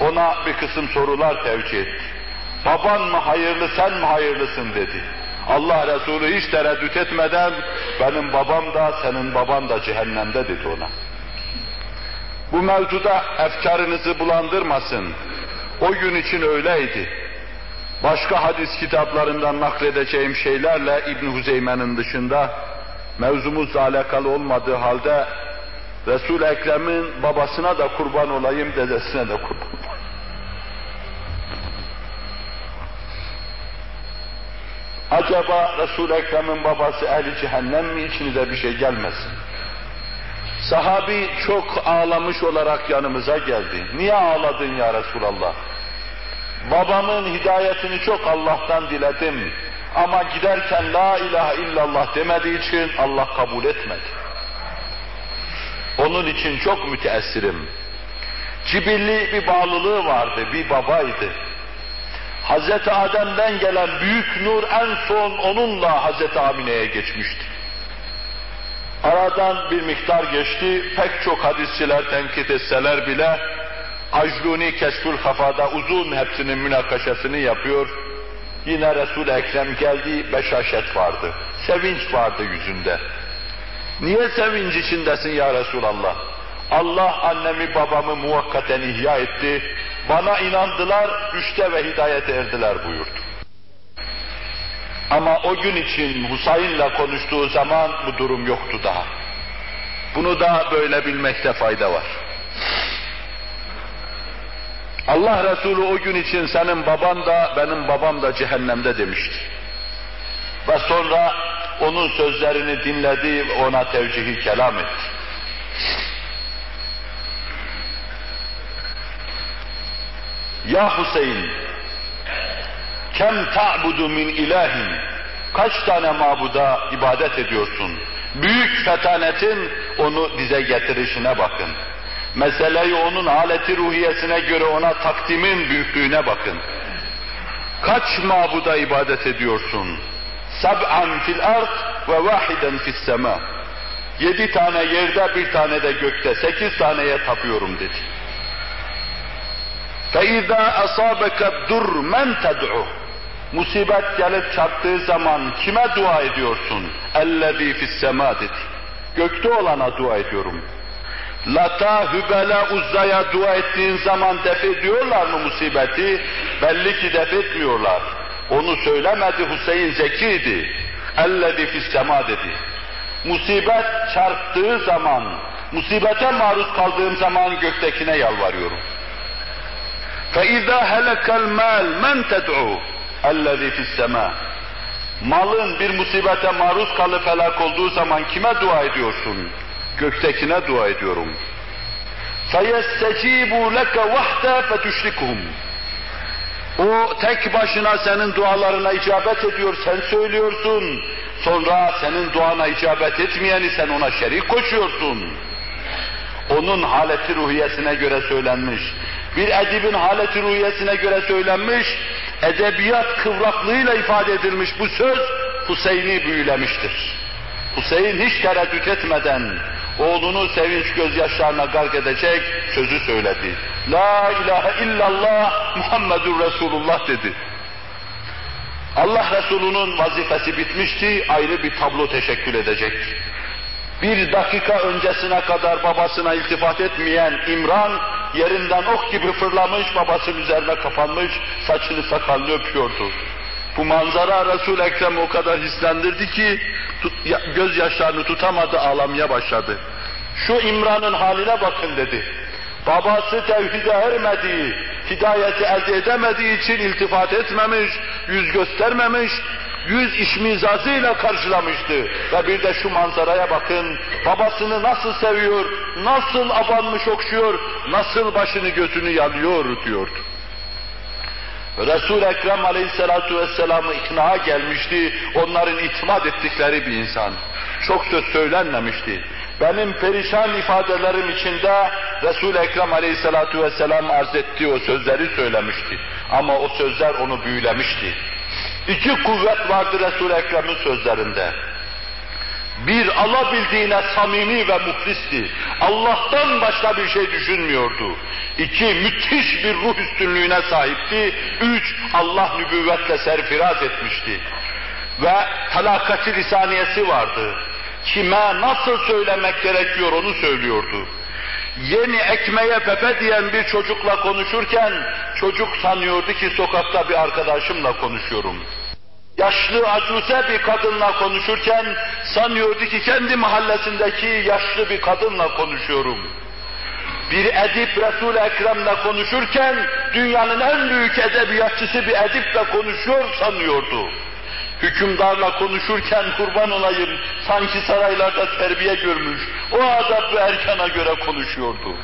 Ona bir kısım sorular tevcih etti. Baban mı hayırlı, sen mi hayırlısın dedi. Allah Resulü hiç tereddüt etmeden benim babam da senin baban da cehennemde dedi ona. Bu mevzuda efkarınızı bulandırmasın. O gün için öyleydi başka hadis kitaplarından nakledeceğim şeylerle İbn Huzeyme'nin dışında mevzumuzla alakalı olmadığı halde Resul Ekrem'in babasına da kurban olayım, dedesine de kurban Acaba Resul Ekrem'in babası ehli cehennem mi içinize bir şey gelmesin? Sahabi çok ağlamış olarak yanımıza geldi. Niye ağladın ya Resulallah? Babamın hidayetini çok Allah'tan diledim. Ama giderken la ilahe illallah demediği için Allah kabul etmedi. Onun için çok müteessirim. Cibilli bir bağlılığı vardı, bir babaydı. Hazreti Adem'den gelen büyük nur en son onunla Hazreti Amine'ye geçmişti. Aradan bir miktar geçti, pek çok hadisçiler tenkit etseler bile Acluni Keşfül Hafa'da uzun hepsinin münakaşasını yapıyor. Yine Resul-i Ekrem geldi, beşaşet vardı. Sevinç vardı yüzünde. Niye sevinç içindesin ya Resulallah? Allah annemi babamı muvakkaten ihya etti. Bana inandılar, rüşte ve hidayete erdiler buyurdu. Ama o gün için Husayn'la konuştuğu zaman bu durum yoktu daha. Bunu da böyle bilmekte fayda var. Allah Resulü o gün için senin baban da benim babam da cehennemde demişti. Ve sonra onun sözlerini dinledi ve ona tevcihi kelam etti. Ya Hüseyin, kem ta'budu min ilahin, kaç tane mabuda ibadet ediyorsun? Büyük fetanetin onu dize getirişine bakın. Meseleyi onun haleti ruhiyesine göre ona takdimin büyüklüğüne bakın. Kaç mabuda ibadet ediyorsun? Sab'an fil ard ve vahiden fis sema. Yedi tane yerde, bir tane de gökte, sekiz taneye tapıyorum dedi. فَاِذَا أَصَابَكَ الدُّرْ مَنْ تَدْعُهُ Musibet gelip çarptığı zaman kime dua ediyorsun? اَلَّذ۪ي فِي السَّمَا dedi. Gökte olana dua ediyorum. Lata, Hübel'e, Uzza'ya dua ettiğin zaman def ediyorlar mı musibeti? Belli ki def etmiyorlar. Onu söylemedi Hüseyin Zeki'ydi. اَلَّذ۪ي فِي السَّمَا dedi. Musibet çarptığı zaman, musibete maruz kaldığım zaman göktekine yalvarıyorum. فَاِذَا هَلَكَ الْمَالِ مَنْ تَدْعُوا اَلَّذ۪ي فِي السَّمَاءِ Malın bir musibete maruz kalıp felak olduğu zaman kime dua ediyorsun? Göktekine dua ediyorum. فَيَسْتَجِيبُوا لَكَ وَحْدَ فَتُشْرِكُهُمْ O tek başına senin dualarına icabet ediyor, sen söylüyorsun. Sonra senin duana icabet etmeyeni sen ona şerik koşuyorsun. Onun haleti ruhiyesine göre söylenmiş bir edibin haleti ruhiyesine göre söylenmiş, edebiyat kıvraklığıyla ifade edilmiş bu söz Hüseyin'i büyülemiştir. Hüseyin hiç tereddüt etmeden oğlunu sevinç gözyaşlarına gark edecek sözü söyledi. La ilahe illallah Muhammedur Resulullah dedi. Allah Resulü'nün vazifesi bitmişti, ayrı bir tablo teşekkül edecek. Bir dakika öncesine kadar babasına iltifat etmeyen İmran, yerinden ok gibi fırlamış, babasının üzerine kapanmış, saçını sakalını öpüyordu. Bu manzara resul Ekrem o kadar hislendirdi ki tut, ya, gözyaşlarını tutamadı, ağlamaya başladı. Şu İmran'ın haline bakın dedi. Babası tevhide ermediği, hidayeti elde edemediği için iltifat etmemiş, yüz göstermemiş, yüz işmizazıyla karşılamıştı. Ve bir de şu manzaraya bakın, babasını nasıl seviyor, nasıl abanmış okşuyor, nasıl başını götünü yalıyor diyordu. Resul-i Ekrem aleyhissalatu vesselam'ı ikna gelmişti, onların itimat ettikleri bir insan. Çok söz söylenmemişti. Benim perişan ifadelerim içinde Resul-i Ekrem aleyhissalatu vesselam arz ettiği o sözleri söylemişti. Ama o sözler onu büyülemişti. İki kuvvet vardı Resul-i Ekrem'in sözlerinde. Bir alabildiğine samimi ve muhlisti. Allah'tan başka bir şey düşünmüyordu. İki müthiş bir ruh üstünlüğüne sahipti. Üç Allah nübüvvetle serfiraz etmişti. Ve talakati lisaniyesi vardı. Kime nasıl söylemek gerekiyor onu söylüyordu yeni ekmeğe pepe diyen bir çocukla konuşurken çocuk sanıyordu ki sokakta bir arkadaşımla konuşuyorum. Yaşlı acuse bir kadınla konuşurken sanıyordu ki kendi mahallesindeki yaşlı bir kadınla konuşuyorum. Bir edip Resul-i Ekrem'le konuşurken dünyanın en büyük edebiyatçısı bir ediple konuşuyor sanıyordu hükümdarla konuşurken kurban olayım, sanki saraylarda terbiye görmüş, o adab ve erkana göre konuşuyordu.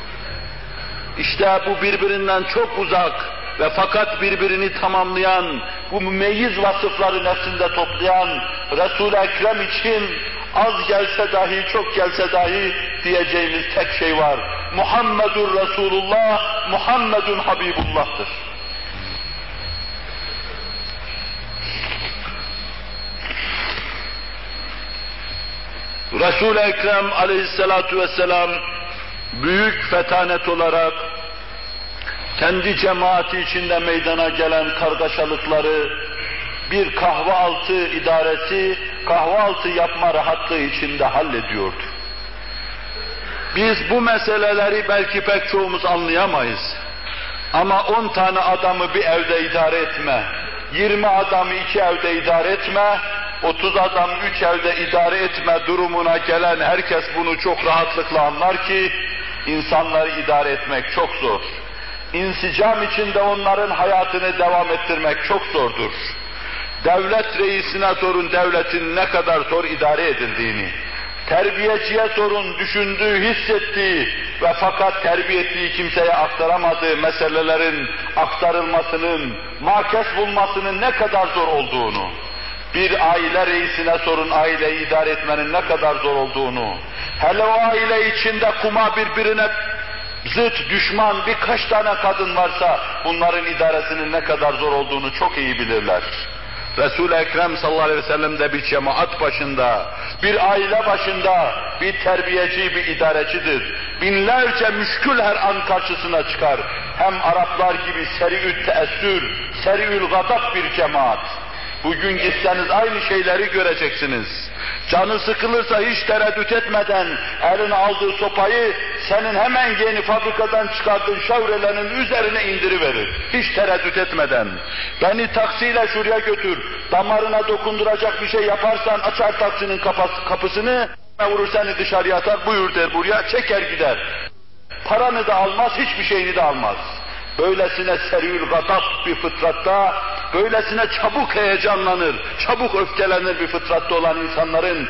İşte bu birbirinden çok uzak ve fakat birbirini tamamlayan, bu mümeyyiz vasıfları nefsinde toplayan Resul-i Ekrem için az gelse dahi, çok gelse dahi diyeceğimiz tek şey var. Muhammedur Resulullah, Muhammedun Habibullah'tır. Resul-i Ekrem aleyhissalatu vesselam büyük fetanet olarak kendi cemaati içinde meydana gelen kargaşalıkları bir kahvaltı idaresi, kahvaltı yapma rahatlığı içinde hallediyordu. Biz bu meseleleri belki pek çoğumuz anlayamayız. Ama on tane adamı bir evde idare etme, yirmi adamı iki evde idare etme, otuz adam üç evde idare etme durumuna gelen herkes bunu çok rahatlıkla anlar ki, insanları idare etmek çok zor. İnsicam içinde onların hayatını devam ettirmek çok zordur. Devlet reisine sorun devletin ne kadar zor idare edildiğini. Terbiyeciye sorun düşündüğü, hissettiği ve fakat terbiye ettiği kimseye aktaramadığı meselelerin aktarılmasının, makes bulmasının ne kadar zor olduğunu, bir aile reisine sorun aileyi idare etmenin ne kadar zor olduğunu, hele o aile içinde kuma birbirine zıt, düşman birkaç tane kadın varsa bunların idaresinin ne kadar zor olduğunu çok iyi bilirler. Resul-i Ekrem sallallahu aleyhi ve sellem de bir cemaat başında, bir aile başında, bir terbiyeci, bir idarecidir. Binlerce müşkül her an karşısına çıkar. Hem Araplar gibi seri-ül teessür, seri-ül gadab bir cemaat. Bugün gitseniz aynı şeyleri göreceksiniz. Canı sıkılırsa hiç tereddüt etmeden eline aldığı sopayı senin hemen yeni fabrikadan çıkardığın şavrelenin üzerine indiriverir. Hiç tereddüt etmeden. Beni taksiyle şuraya götür. Damarına dokunduracak bir şey yaparsan açar taksinin kapısı, kapısını vurur seni dışarıya atar buyur der buraya çeker gider. Paranı da almaz hiçbir şeyini de almaz. Böylesine seriül gadap bir fıtratta, böylesine çabuk heyecanlanır, çabuk öfkelenir bir fıtratta olan insanların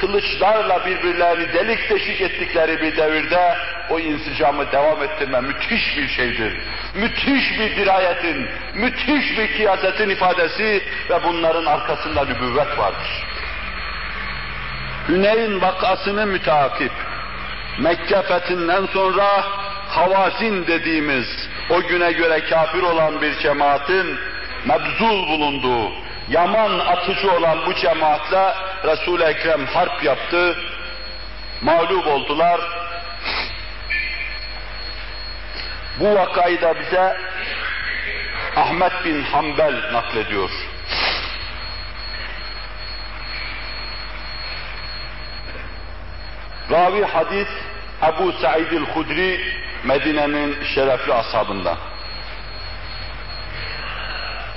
kılıçlarla birbirlerini delik deşik ettikleri bir devirde o insicamı devam ettirme müthiş bir şeydir. Müthiş bir dirayetin, müthiş bir kiyasetin ifadesi ve bunların arkasında nübüvvet vardır. Hüneyn vakasını müteakip, Mekke fethinden sonra Havazin dediğimiz o güne göre kafir olan bir cemaatin mebzul bulunduğu, yaman atıcı olan bu cemaatle Resul-i Ekrem harp yaptı, mağlup oldular. Bu vakayı da bize Ahmet bin Hanbel naklediyor. Ravi hadis Ebu Said el-Hudri Medine'nin şerefli ashabından.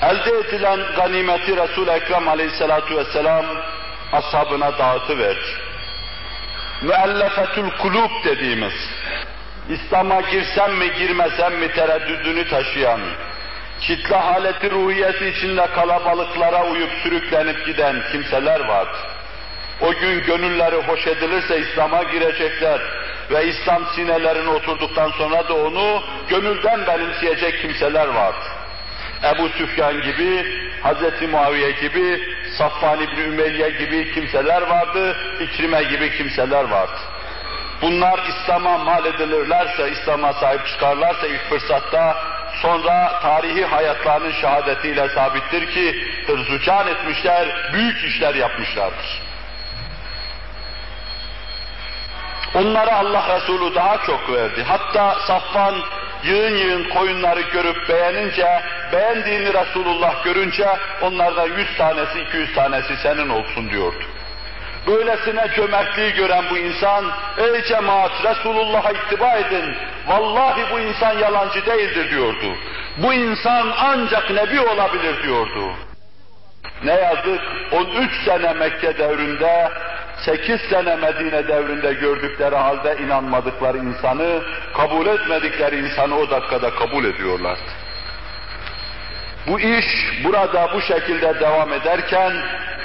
Elde edilen ganimeti Resul-i Ekrem aleyhissalatu vesselam ashabına dağıtıver. Müellefetül kulub dediğimiz, İslam'a girsem mi girmesem mi tereddüdünü taşıyan, kitle haleti ruhiyeti içinde kalabalıklara uyup sürüklenip giden kimseler vardı. O gün gönülleri hoş edilirse İslam'a girecekler ve İslam sinelerine oturduktan sonra da onu gönülden benimseyecek kimseler vardı. Ebu Süfyan gibi, Hz. Muaviye gibi, Safvan İbni Ümeyye gibi kimseler vardı, İkrime gibi kimseler vardı. Bunlar İslam'a mal edilirlerse, İslam'a sahip çıkarlarsa ilk fırsatta, sonra tarihi hayatlarının şehadetiyle sabittir ki, hırzucan etmişler, büyük işler yapmışlardır. Onlara Allah Resulü daha çok verdi. Hatta Safvan yığın yığın koyunları görüp beğenince, beğendiğini Resulullah görünce onlardan yüz tanesi, iki yüz tanesi senin olsun diyordu. Böylesine cömertliği gören bu insan, ey cemaat Resulullah'a ittiba edin, vallahi bu insan yalancı değildir diyordu. Bu insan ancak nebi olabilir diyordu. Ne yazık 13 sene Mekke devrinde sekiz sene Medine devrinde gördükleri halde inanmadıkları insanı, kabul etmedikleri insanı o dakikada kabul ediyorlardı. Bu iş burada bu şekilde devam ederken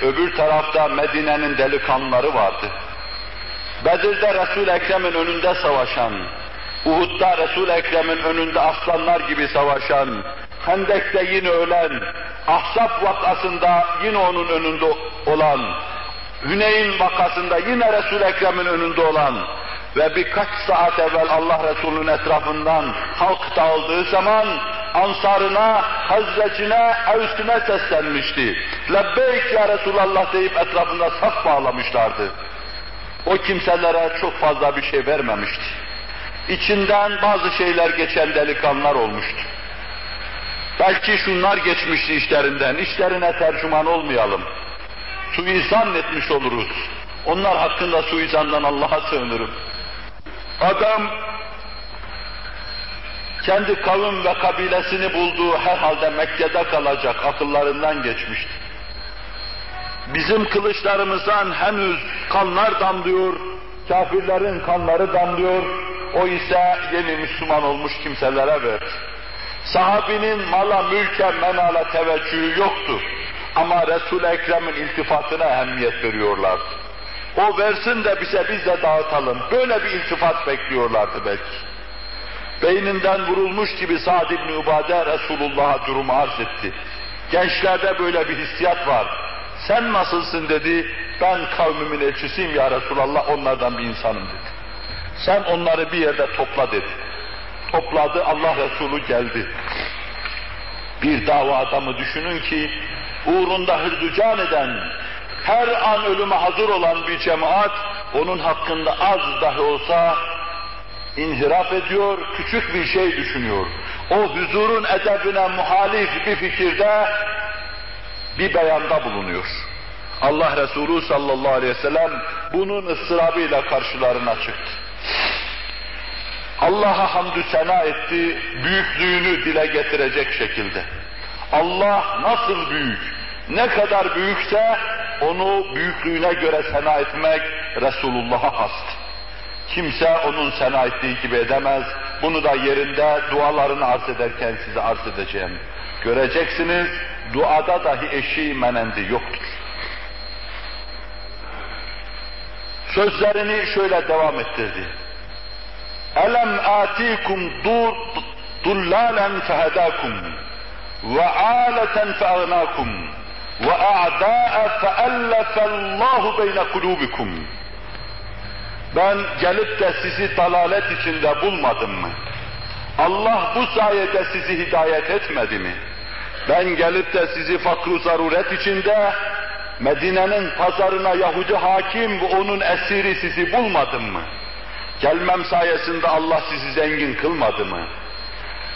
öbür tarafta Medine'nin delikanlıları vardı. Bedir'de Resul Ekrem'in önünde savaşan, Uhud'da Resul Ekrem'in önünde aslanlar gibi savaşan, Hendek'te yine ölen, Ahzab vakasında yine onun önünde olan, Hüneyn vakasında yine Resul-i Ekrem'in önünde olan ve birkaç saat evvel Allah Resulü'nün etrafından halk dağıldığı zaman ansarına, hazrecine, evsine seslenmişti. Lebbeyk ya Resulallah deyip etrafında saf bağlamışlardı. O kimselere çok fazla bir şey vermemişti. İçinden bazı şeyler geçen delikanlılar olmuştu. Belki şunlar geçmişti işlerinden, işlerine tercüman olmayalım. Suizan etmiş oluruz. Onlar hakkında suizandan Allah'a sığınırım. Adam kendi kavim ve kabilesini bulduğu herhalde Mekke'de kalacak akıllarından geçmişti. Bizim kılıçlarımızdan henüz kanlar damlıyor, kafirlerin kanları damlıyor, o ise yeni Müslüman olmuş kimselere verdi. Sahabinin mala, mülke, menala teveccühü yoktu. Ama Resul-i Ekrem'in iltifatına ehemmiyet veriyorlardı. O versin de bize biz de dağıtalım. Böyle bir iltifat bekliyorlardı belki. Beyninden vurulmuş gibi Sa'd ibn Ubade Resulullah'a durumu arz etti. Gençlerde böyle bir hissiyat var. Sen nasılsın dedi, ben kavmimin elçisiyim ya Resulallah, onlardan bir insanım dedi. Sen onları bir yerde topla dedi. Topladı, Allah Resulü geldi. Bir dava adamı düşünün ki, uğrunda hırducan eden, her an ölüme hazır olan bir cemaat, onun hakkında az dahi olsa inhiraf ediyor, küçük bir şey düşünüyor. O huzurun edebine muhalif bir fikirde bir beyanda bulunuyor. Allah Resulü sallallahu aleyhi ve sellem bunun ıstırabıyla karşılarına çıktı. Allah'a hamdü sena etti, büyüklüğünü dile getirecek şekilde. Allah nasıl büyük, ne kadar büyükse onu büyüklüğüne göre sena etmek Resulullah'a hastı. Kimse onun sena ettiği gibi edemez. Bunu da yerinde dualarını arz ederken size arz edeceğim. Göreceksiniz, duada dahi eşiği menendi yoktur. Sözlerini şöyle devam ettirdi. Elem atikum dur dullalen fehedakum aleten feagnakum ve a'da'a feellefallahu beyne kulubikum. Ben gelip de sizi dalalet içinde bulmadım mı? Allah bu sayede sizi hidayet etmedi mi? Ben gelip de sizi fakru zaruret içinde Medine'nin pazarına Yahudi hakim ve onun esiri sizi bulmadım mı? Gelmem sayesinde Allah sizi zengin kılmadı mı?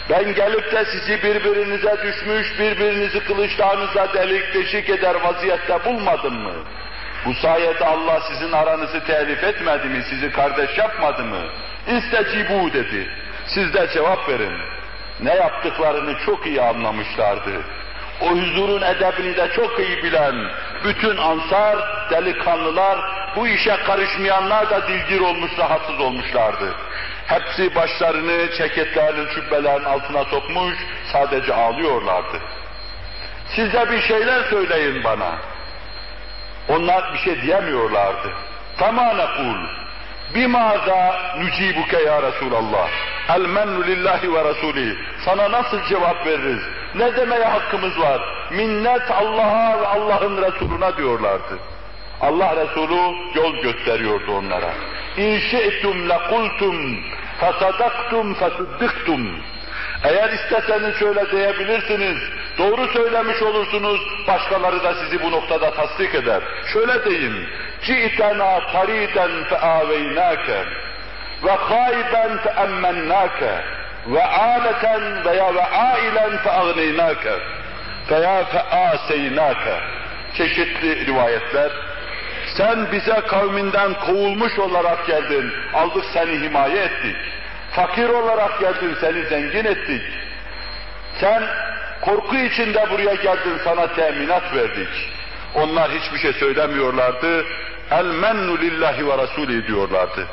Ben gelip de sizi birbirinize düşmüş, birbirinizi kılıçlarınıza delik deşik eder vaziyette bulmadım mı? Bu sayede Allah sizin aranızı telif etmedi mi, sizi kardeş yapmadı mı? İstecibu dedi. Siz de cevap verin. Ne yaptıklarını çok iyi anlamışlardı. O huzurun edebini de çok iyi bilen bütün ansar, delikanlılar, bu işe karışmayanlar da dilgir olmuş, rahatsız olmuşlardı. Hepsi başlarını ceketlerin, cübbelerin altına sokmuş, sadece ağlıyorlardı. Siz de bir şeyler söyleyin bana. Onlar bir şey diyemiyorlardı. Fema nekul. Bimaza nucibuke ya Resulallah. El mennu lillahi ve rasuli. Sana nasıl cevap veririz? Ne demeye hakkımız var? Minnet Allah'a ve Allah'ın Resuluna diyorlardı. Allah Resulü yol gösteriyordu onlara. İn şi'tum lekultum fesadaktum fesuddıktum. Eğer isteseniz şöyle diyebilirsiniz, doğru söylemiş olursunuz, başkaları da sizi bu noktada tasdik eder. Şöyle deyin, ci'tena tariden feaveynâke ve khayben feemmennâke ve âleten veya ve âilen feagneynâke veya feâseynâke çeşitli rivayetler sen bize kavminden kovulmuş olarak geldin, aldık seni himaye ettik. Fakir olarak geldin, seni zengin ettik. Sen korku içinde buraya geldin, sana teminat verdik. Onlar hiçbir şey söylemiyorlardı. El mennu lillahi ve rasulü diyorlardı.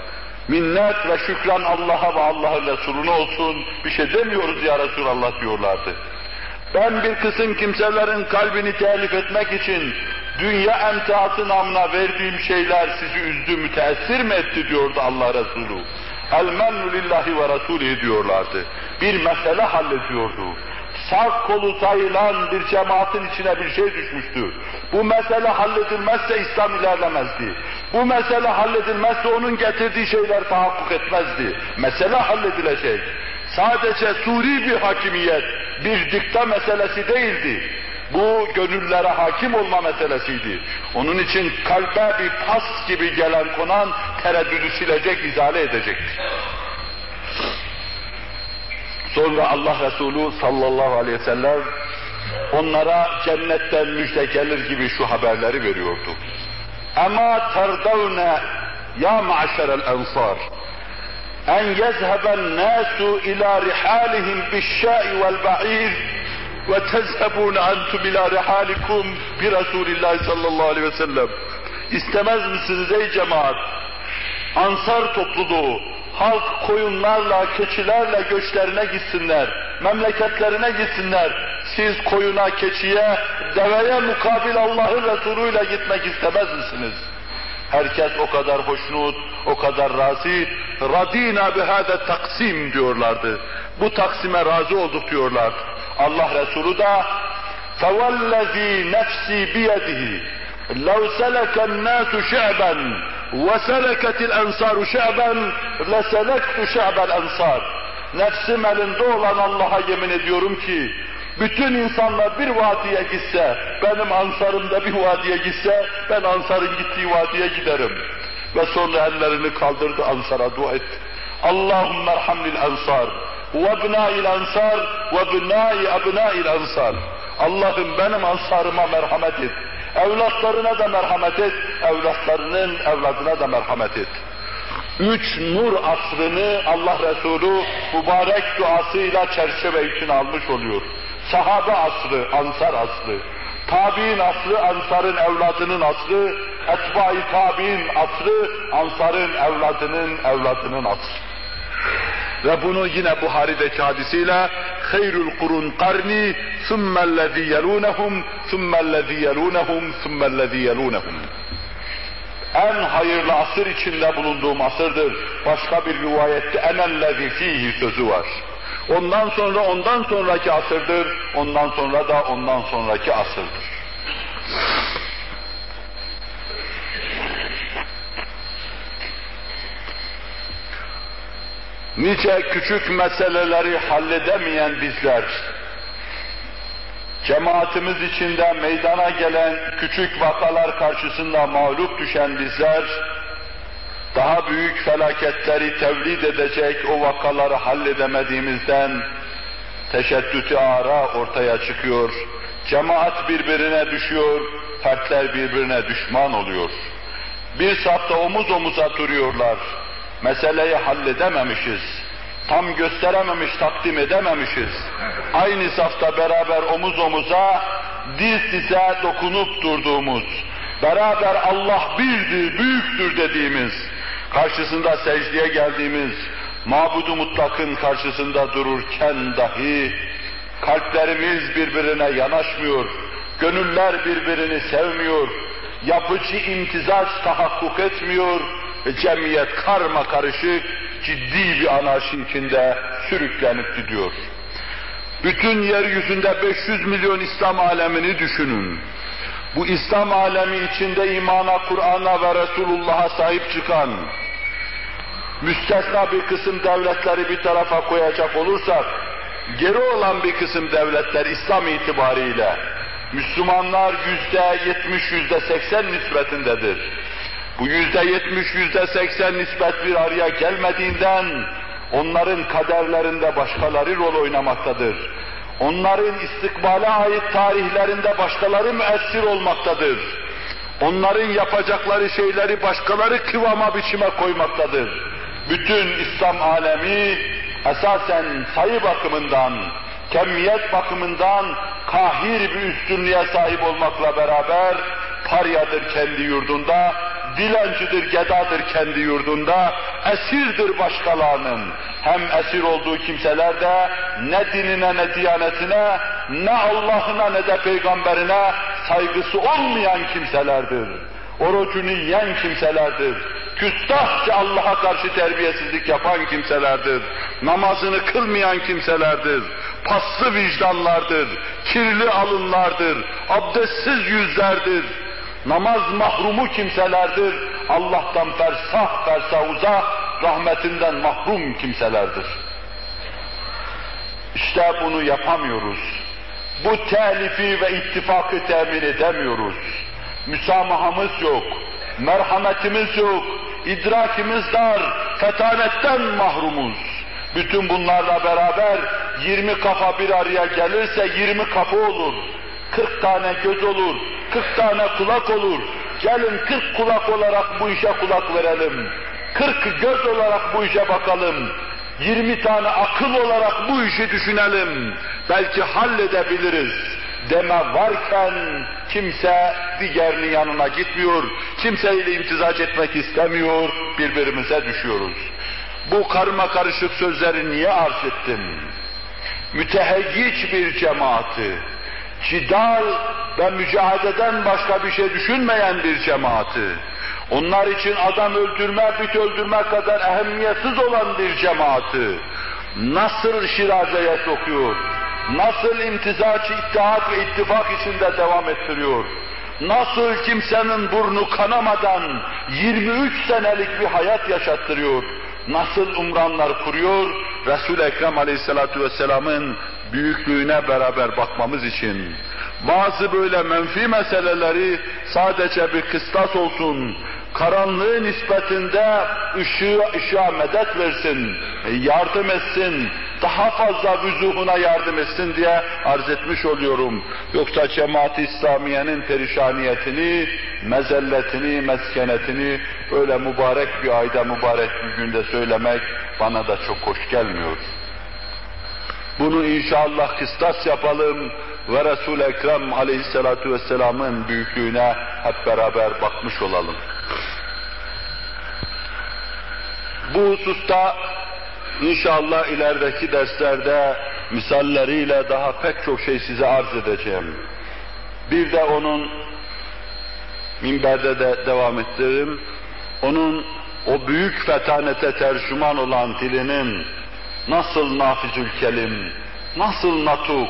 Minnet ve şükran Allah'a ve Allah'ın Resulüne olsun. Bir şey demiyoruz ya Resulallah diyorlardı. Ben bir kısım kimselerin kalbini telif etmek için dünya emtiası namına verdiğim şeyler sizi üzdü, müteessir mi etti diyordu Allah Resulü. El mennu lillahi ve rasulü diyorlardı. Bir mesele hallediyordu. Sağ kolu sayılan bir cemaatin içine bir şey düşmüştü. Bu mesele halledilmezse İslam ilerlemezdi. Bu mesele halledilmezse onun getirdiği şeyler tahakkuk etmezdi. Mesele halledilecek. Sadece suri bir hakimiyet, bir dikta meselesi değildi. Bu gönüllere hakim olma meselesiydi. Onun için kalbe bir pas gibi gelen konan tereddüdü silecek, izale edecekti. Sonra Allah Resulü sallallahu aleyhi ve sellem onlara cennetten müjde gelir gibi şu haberleri veriyordu. Ama tardavne ya ma'şerel ensar en yezheben nasu ila rihalihim bişşai vel ba'ir ve tezhebun entum ila rihalikum bi Resulillah sallallahu aleyhi ve sellem. İstemez misiniz ey cemaat? Ansar topluluğu, halk koyunlarla, keçilerle göçlerine gitsinler, memleketlerine gitsinler. Siz koyuna, keçiye, deveye mukabil Allah'ın Resulü'yle gitmek istemez misiniz? Herkes o kadar hoşnut, o kadar razı, radina bihâde taksim diyorlardı. Bu taksime razı olduk diyorlardı. Allah Resulü de فَوَالَّذ۪ي نَفْسِي بِيَدِهِ لَوْ سَلَكَ النَّاسُ شَعْبًا وَسَلَكَتِ الْاَنْصَارُ شَعْبًا لَسَلَكْتُ شَعْبَ الْاَنْصَارِ Nefsim elinde olan Allah'a yemin ediyorum ki, bütün insanlar bir vadiye gitse, benim ansarım da bir vadiye gitse, ben ansarın gittiği vadiye giderim. Ve sonra ellerini kaldırdı ansara dua etti. Allahümme erhamlil ansar ve bnâil ansar ve bnâi abnâil ansar. Allah'ım benim ansarıma merhamet et. Evlatlarına da merhamet et, evlatlarının evladına da merhamet et. Üç nur asrını Allah Resulü mübarek duasıyla çerçeve için almış oluyor. Sahabe asrı, ansar asrı. Tabi'in asrı, ansarın evladının asrı. Etbai tabi'in asrı, ansarın evladının evladının asrı. Ve bunu yine Buhari'deki hadisiyle hayrul kurun karni thummellezî yelûnehum thummellezî yelûnehum thummellezî yelûnehum en hayırlı asır içinde bulunduğum asırdır. Başka bir rivayette enellezî fihi sözü var. Ondan sonra ondan sonraki asırdır, ondan sonra da ondan sonraki asırdır. Nice küçük meseleleri halledemeyen bizler, cemaatimiz içinde meydana gelen küçük vakalar karşısında mağlup düşen bizler, daha büyük felaketleri tevlid edecek o vakaları halledemediğimizden teşeddütü ara ortaya çıkıyor. Cemaat birbirine düşüyor, fertler birbirine düşman oluyor. Bir safta omuz omuza duruyorlar. Meseleyi halledememişiz. Tam gösterememiş, takdim edememişiz. Aynı safta beraber omuz omuza, diz dize dokunup durduğumuz, beraber Allah birdir, büyüktür dediğimiz, karşısında secdeye geldiğimiz, mabudu mutlakın karşısında dururken dahi kalplerimiz birbirine yanaşmıyor, gönüller birbirini sevmiyor, yapıcı imtizaç tahakkuk etmiyor, cemiyet karma karışık, ciddi bir anarşi içinde sürüklenip gidiyor. Bütün yeryüzünde 500 milyon İslam alemini düşünün. Bu İslam alemi içinde imana, Kur'an'a ve Resulullah'a sahip çıkan, müstesna bir kısım devletleri bir tarafa koyacak olursak, geri olan bir kısım devletler İslam itibariyle, Müslümanlar yüzde yetmiş, yüzde seksen nispetindedir. Bu yüzde yetmiş, yüzde seksen nispet bir araya gelmediğinden onların kaderlerinde başkaları rol oynamaktadır. Onların istikbale ait tarihlerinde başkaları müessir olmaktadır. Onların yapacakları şeyleri başkaları kıvama biçime koymaktadır. Bütün İslam alemi esasen sayı bakımından, kemiyet bakımından kahir bir üstünlüğe sahip olmakla beraber paryadır kendi yurdunda, dilencidir, gedadır kendi yurdunda, esirdir başkalarının. Hem esir olduğu kimseler de ne dinine ne diyanetine, ne Allah'ına ne de peygamberine saygısı olmayan kimselerdir. Orucunu yiyen kimselerdir. Küstahça Allah'a karşı terbiyesizlik yapan kimselerdir. Namazını kılmayan kimselerdir. Paslı vicdanlardır. Kirli alınlardır. Abdestsiz yüzlerdir namaz mahrumu kimselerdir. Allah'tan fersah fersah uzak, rahmetinden mahrum kimselerdir. İşte bunu yapamıyoruz. Bu telifi ve ittifakı temin edemiyoruz. Müsamahamız yok, merhametimiz yok, idrakimiz dar, fetanetten mahrumuz. Bütün bunlarla beraber 20 kafa bir araya gelirse 20 kafa olur. 40 tane göz olur, 40 tane kulak olur. Gelin 40 kulak olarak bu işe kulak verelim. 40 göz olarak bu işe bakalım. 20 tane akıl olarak bu işi düşünelim. Belki halledebiliriz deme varken kimse diğerinin yanına gitmiyor, kimseyle imtizac etmek istemiyor, birbirimize düşüyoruz. Bu karma karışık sözleri niye arz ettim? Müteheyyiç bir cemaati, cidal ve mücadeleden başka bir şey düşünmeyen bir cemaati, onlar için adam öldürme, bit öldürme kadar ehemmiyetsiz olan bir cemaati, nasıl şirazeye sokuyor, nasıl imtizaç, ittihat ve ittifak içinde devam ettiriyor, nasıl kimsenin burnu kanamadan 23 senelik bir hayat yaşattırıyor, nasıl umranlar kuruyor, Resul-i Ekrem aleyhissalatu vesselamın büyüklüğüne beraber bakmamız için, bazı böyle menfi meseleleri sadece bir kıstas olsun, karanlığı nispetinde ışığı, ışığa medet versin, yardım etsin, daha fazla vüzuhuna yardım etsin diye arz etmiş oluyorum. Yoksa cemaat-i İslamiye'nin perişaniyetini, mezelletini, meskenetini öyle mübarek bir ayda, mübarek bir günde söylemek bana da çok hoş gelmiyor. Bunu inşallah kıstas yapalım ve Resul-i Ekrem aleyhissalatu vesselamın büyüklüğüne hep beraber bakmış olalım. Bu hususta inşallah ilerideki derslerde misalleriyle daha pek çok şey size arz edeceğim. Bir de onun minberde de devam ettiğim, onun o büyük fetanete tercüman olan dilinin nasıl nafizül kelim, nasıl natuk,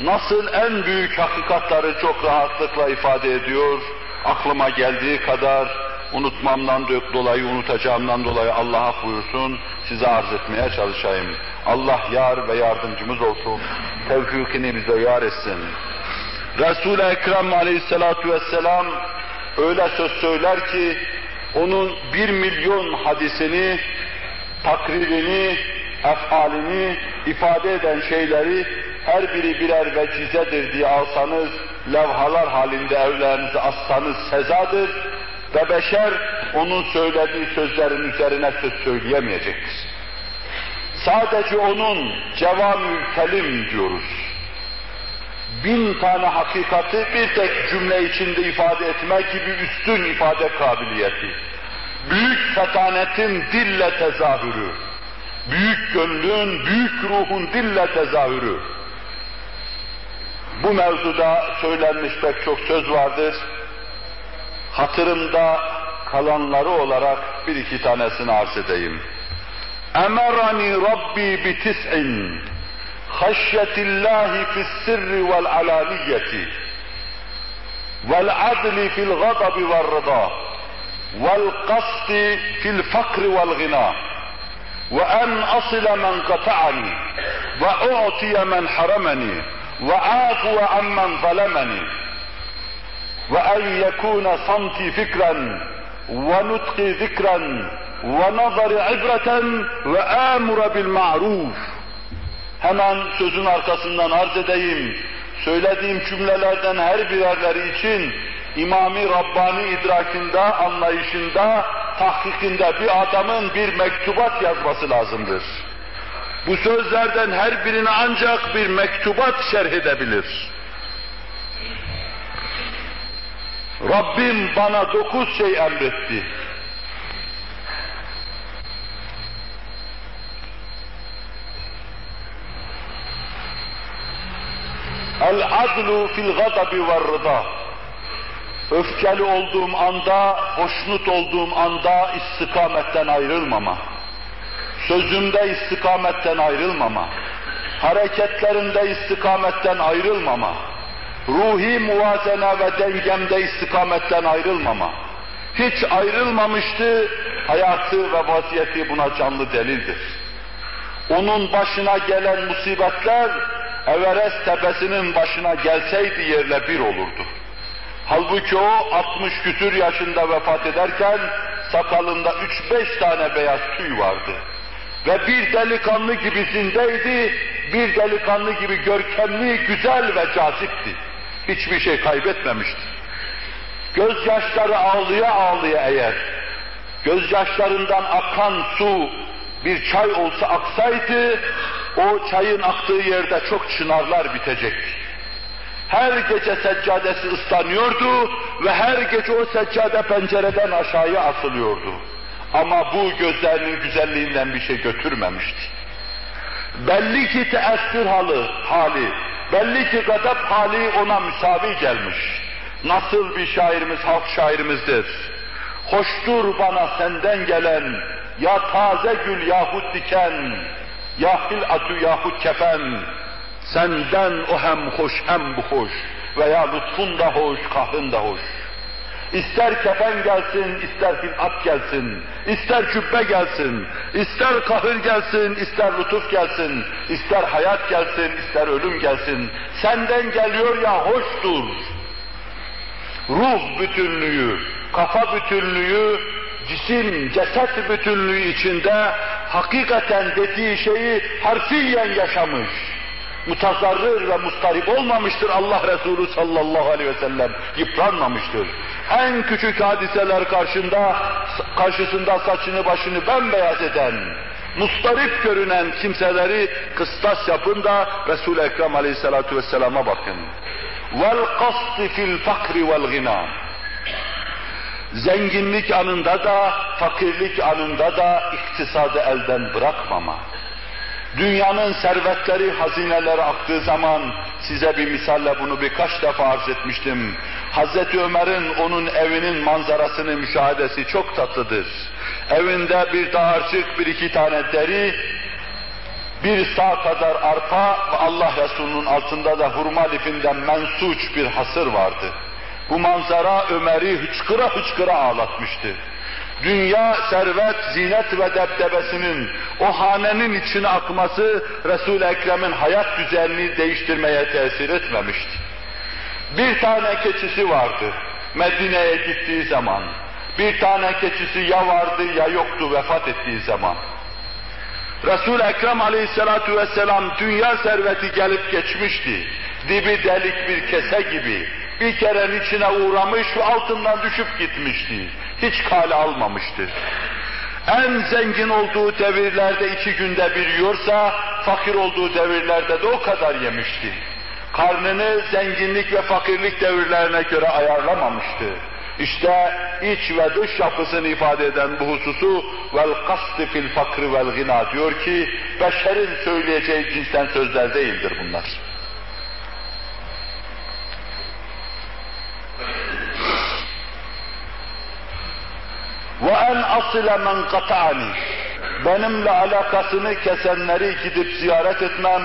nasıl en büyük hakikatları çok rahatlıkla ifade ediyor, aklıma geldiği kadar unutmamdan dolayı, unutacağımdan dolayı Allah af buyursun, size arz etmeye çalışayım. Allah yar ve yardımcımız olsun, tevfikini bize yar etsin. Resul-i Ekrem aleyhissalatu vesselam öyle söz söyler ki, onun bir milyon hadisini, takririni, efalini ifade eden şeyleri her biri birer vecizedir diye alsanız, levhalar halinde evlerinize assanız sezadır ve beşer onun söylediği sözlerin üzerine söz söyleyemeyecektir. Sadece onun cevamül kelim diyoruz. Bin tane hakikati bir tek cümle içinde ifade etmek gibi üstün ifade kabiliyeti. Büyük fetanetin dille tezahürü. Büyük gönlün, büyük ruhun dille tezahürü. Bu mevzuda söylenmiş pek çok söz vardır hatırımda kalanları olarak bir iki tanesini arz edeyim. Emerani Rabbi bi tis'in haşyetillahi fis sirri vel alaniyeti vel adli fil gadabi vel rıda vel qasdi fil fakri vel gina ve en asile men kata'ani ve u'tiye men haramani ve afuve ammen zalemeni وأن يكون صمتي فكرا ونطقي ذكرا ونظر عبرة وآمر بالمعروف Hemen sözün arkasından arz edeyim. Söylediğim cümlelerden her birerleri için İmami Rabbani idrakinde, anlayışında, tahkikinde bir adamın bir mektubat yazması lazımdır. Bu sözlerden her birini ancak bir mektubat şerh edebilir. Rabbim bana dokuz şey emretti. El adlu fil gadabi ve rıda. Öfkeli olduğum anda, hoşnut olduğum anda istikametten ayrılmama. Sözümde istikametten ayrılmama. Hareketlerimde istikametten ayrılmama ruhi muvazene ve dengemde istikametten ayrılmama. Hiç ayrılmamıştı, hayatı ve vaziyeti buna canlı delildir. Onun başına gelen musibetler, Everest tepesinin başına gelseydi yerle bir olurdu. Halbuki o 60 küsür yaşında vefat ederken sakalında 3-5 tane beyaz tüy vardı. Ve bir delikanlı gibi zindeydi, bir delikanlı gibi görkemli, güzel ve cazipti. Hiçbir şey kaybetmemişti. Gözyaşları ağlıya ağlıya eğer, gözyaşlarından akan su bir çay olsa aksaydı, o çayın aktığı yerde çok çınarlar bitecekti. Her gece seccadesi ıslanıyordu ve her gece o seccade pencereden aşağıya asılıyordu. Ama bu gözlerinin güzelliğinden bir şey götürmemişti. Belli ki teessür halı, hali, belli ki gadap hali ona müsavi gelmiş. Nasıl bir şairimiz, halk şairimizdir. Hoştur bana senden gelen, ya taze gül yahut diken, ya hil atü yahut kefen, senden o hem hoş hem bu hoş, veya lütfun da hoş, kahrın da hoş. İster kefen gelsin, ister hilat gelsin, ister cübbe gelsin, ister kahır gelsin, ister lütuf gelsin, ister hayat gelsin, ister ölüm gelsin. Senden geliyor ya hoştur. Ruh bütünlüğü, kafa bütünlüğü, cisim, ceset bütünlüğü içinde hakikaten dediği şeyi harfiyen yaşamış mutazarrır ve mustarip olmamıştır Allah Resulü sallallahu aleyhi ve sellem. Yıpranmamıştır. En küçük hadiseler karşında, karşısında saçını başını bembeyaz eden, mustarip görünen kimseleri kıstas yapın da Resul-i Ekrem aleyhissalatu vesselama bakın. Vel kasti fil fakri vel gina. Zenginlik anında da, fakirlik anında da iktisadı elden bırakmama Dünyanın servetleri, hazineleri aktığı zaman size bir misalle bunu birkaç defa arz etmiştim. Hazreti Ömer'in onun evinin manzarasını müşahedesi çok tatlıdır. Evinde bir dağarcık, bir iki tane deri, bir sağ kadar arpa ve Allah Resulü'nün altında da hurma lifinden mensuç bir hasır vardı. Bu manzara Ömer'i hıçkıra hıçkıra ağlatmıştı dünya, servet, zinet ve debdebesinin o hanenin içine akması Resul-i Ekrem'in hayat düzenini değiştirmeye tesir etmemişti. Bir tane keçisi vardı Medine'ye gittiği zaman. Bir tane keçisi ya vardı ya yoktu vefat ettiği zaman. Resul-i Ekrem aleyhissalatu vesselam dünya serveti gelip geçmişti. Dibi delik bir kese gibi. Bir kere içine uğramış ve altından düşüp gitmişti hiç kale almamıştı. En zengin olduğu devirlerde iki günde bir yiyorsa, fakir olduğu devirlerde de o kadar yemişti. Karnını zenginlik ve fakirlik devirlerine göre ayarlamamıştı. İşte iç ve dış yapısını ifade eden bu hususu vel kasti fil fakri vel gina diyor ki beşerin söyleyeceği cinsten sözler değildir bunlar. Ve en asile men kata'ani benimle alakasını kesenleri gidip ziyaret etmem,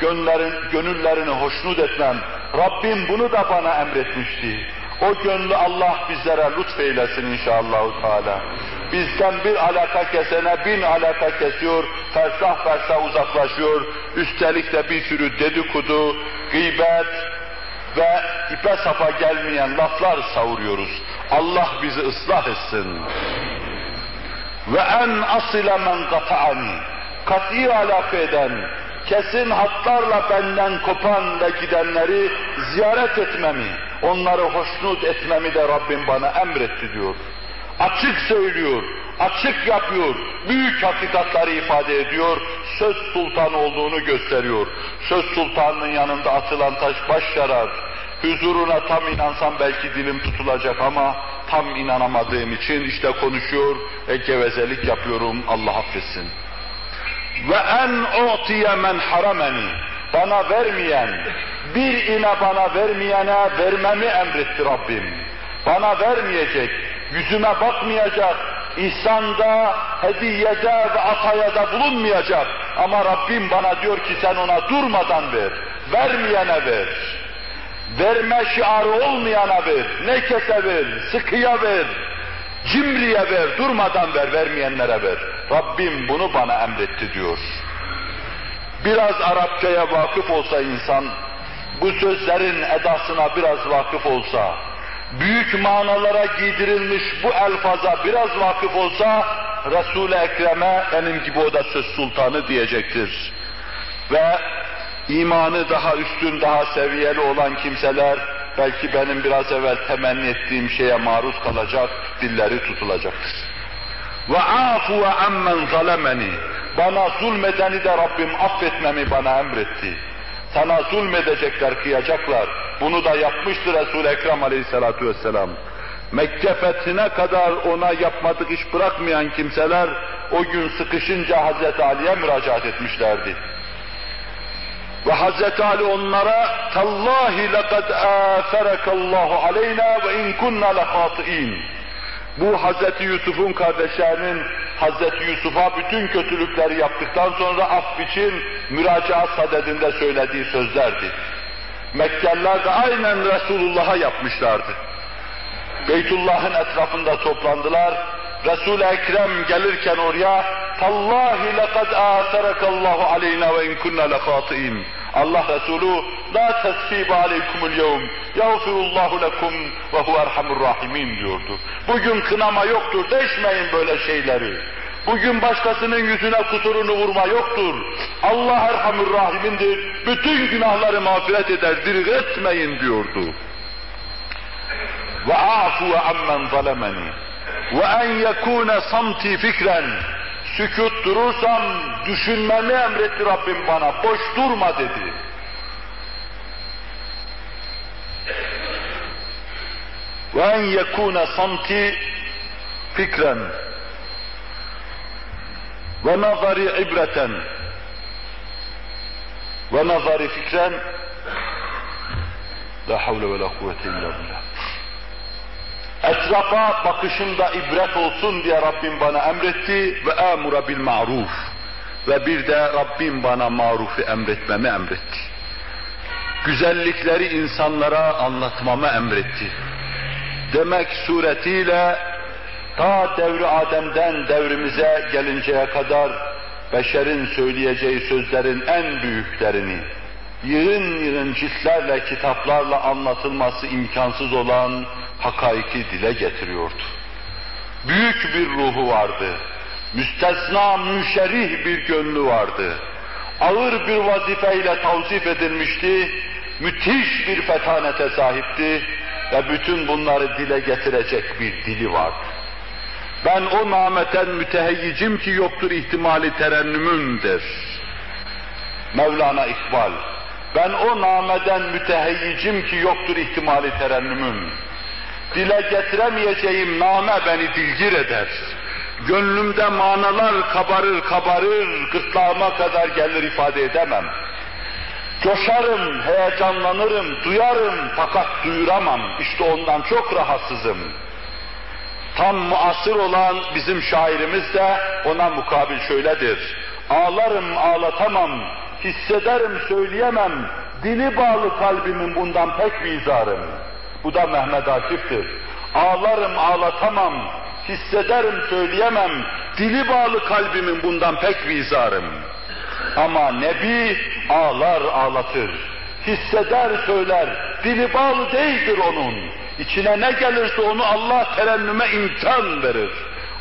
gönüllerin, gönüllerini hoşnut etmem. Rabbim bunu da bana emretmişti. O gönlü Allah bizlere lütfeylesin inşallah Teala. Bizden bir alaka kesene bin alaka kesiyor, fersah fersah uzaklaşıyor. Üstelik de bir sürü dedikodu, gıybet, ve ipe sapa gelmeyen laflar savuruyoruz. Allah bizi ıslah etsin. Ve en asile men kata'ani kat'i alaka eden, kesin hatlarla benden kopan ve gidenleri ziyaret etmemi, onları hoşnut etmemi de Rabbim bana emretti diyor. Açık söylüyor, açık yapıyor, büyük hakikatları ifade ediyor, söz sultan olduğunu gösteriyor. Söz sultanının yanında atılan taş baş yarar. Huzuruna tam inansam belki dilim tutulacak ama tam inanamadığım için işte konuşuyor ve gevezelik yapıyorum Allah affetsin. Ve en u'tiye men harameni bana vermeyen, bir ine bana vermeyene vermemi emretti Rabbim. Bana vermeyecek, yüzüme bakmayacak, ihsanda, hediyede ve atayada bulunmayacak. Ama Rabbim bana diyor ki sen ona durmadan ver, vermeyene ver. Verme şiarı olmayana ver, nekese ver, sıkıya ver, cimriye ver, durmadan ver, vermeyenlere ver. Rabbim bunu bana emretti diyor. Biraz Arapçaya vakıf olsa insan, bu sözlerin edasına biraz vakıf olsa, büyük manalara giydirilmiş bu elfaza biraz vakıf olsa Resul-i Ekrem'e benim gibi o da söz sultanı diyecektir. Ve imanı daha üstün, daha seviyeli olan kimseler belki benim biraz evvel temenni ettiğim şeye maruz kalacak, dilleri tutulacaktır. Ve afu ammen zalemeni. Bana zulmedeni de Rabbim affetmemi bana emretti. Sana zulmedecekler, kıyacaklar. Bunu da yapmıştır Resul-i Ekrem aleyhissalatu vesselam. Mekke fethine kadar ona yapmadık iş bırakmayan kimseler o gün sıkışınca Hazreti Ali'ye müracaat etmişlerdi. Ve Hazreti Ali onlara "Tallahi lekad âferekallahu aleyna ve in kunna lehâti'in." Bu Hazreti Yusuf'un kardeşlerinin Hazreti Yusuf'a bütün kötülükleri yaptıktan sonra af için müracaat sadedinde söylediği sözlerdi. Mekkeliler de aynen Resulullah'a yapmışlardı. Beytullah'ın etrafında toplandılar. Resul-i Ekrem gelirken oraya "Tallahi lekad âserekallahu aleyna ve in kunna lehâti'in." Allah Resulü "La tesfîbe aleykumul yevm, yağfirullahu lekum ve huve erhamur rahimin." diyordu. Bugün kınama yoktur, deşmeyin böyle şeyleri. Bugün başkasının yüzüne kusurunu vurma yoktur. Allah Erhamur Rahim'indir. Bütün günahları mağfiret eder, dirgetmeyin diyordu. Ve afu ammen zalemeni ve en yekune samti fikren sükut durursam düşünmemi emretti Rabbim bana. Boş durma dedi. Ve en yekune samti fikren ve nazari ibreten ve nazari fikren la havle ve la kuvvete illa billah. Etrafa bakışımda ibret olsun diye Rabbim bana emretti ve emura bil maruf ve bir de Rabbim bana marufu emretmemi emretti. Güzellikleri insanlara anlatmamı emretti. Demek suretiyle ta devri Adem'den devrimize gelinceye kadar beşerin söyleyeceği sözlerin en büyüklerini, yığın yığın ciltlerle, kitaplarla anlatılması imkansız olan hakaiki dile getiriyordu. Büyük bir ruhu vardı. Müstesna, müşerih bir gönlü vardı. Ağır bir vazifeyle tavsif edilmişti. Müthiş bir fetanete sahipti ve bütün bunları dile getirecek bir dili vardı. Ben o nameten müteheyyicim ki yoktur ihtimali terennümündir. Mevlana İkbal. Ben o nameden müteheyyicim ki yoktur ihtimali terennümün. Dile getiremeyeceğim name beni dilgir eder. Gönlümde manalar kabarır kabarır, gırtlağıma kadar gelir ifade edemem. Coşarım, heyecanlanırım, duyarım fakat duyuramam. İşte ondan çok rahatsızım. Tam muasır olan bizim şairimiz de ona mukabil şöyledir. Ağlarım ağlatamam, hissederim söyleyemem, dili bağlı kalbimin bundan pek bizarım. Bu da Mehmet Akif'tir. Ağlarım ağlatamam, hissederim söyleyemem, dili bağlı kalbimin bundan pek bizarım. Ama Nebi ağlar ağlatır, hisseder söyler, dili bağlı değildir onun. İçine ne gelirse onu Allah terennüme imkan verir.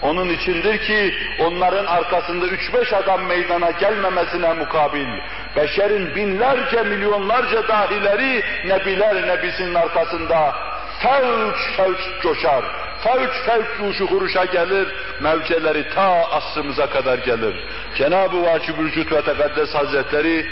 Onun içindir ki onların arkasında üç beş adam meydana gelmemesine mukabil, beşerin binlerce milyonlarca dahileri Nebiler Nebisinin arkasında fevç fevç coşar, fevç fevç ruşu huruşa gelir, mevceleri ta asrımıza kadar gelir. Cenab-ı Vacib Vücut ve Tekaddes Hazretleri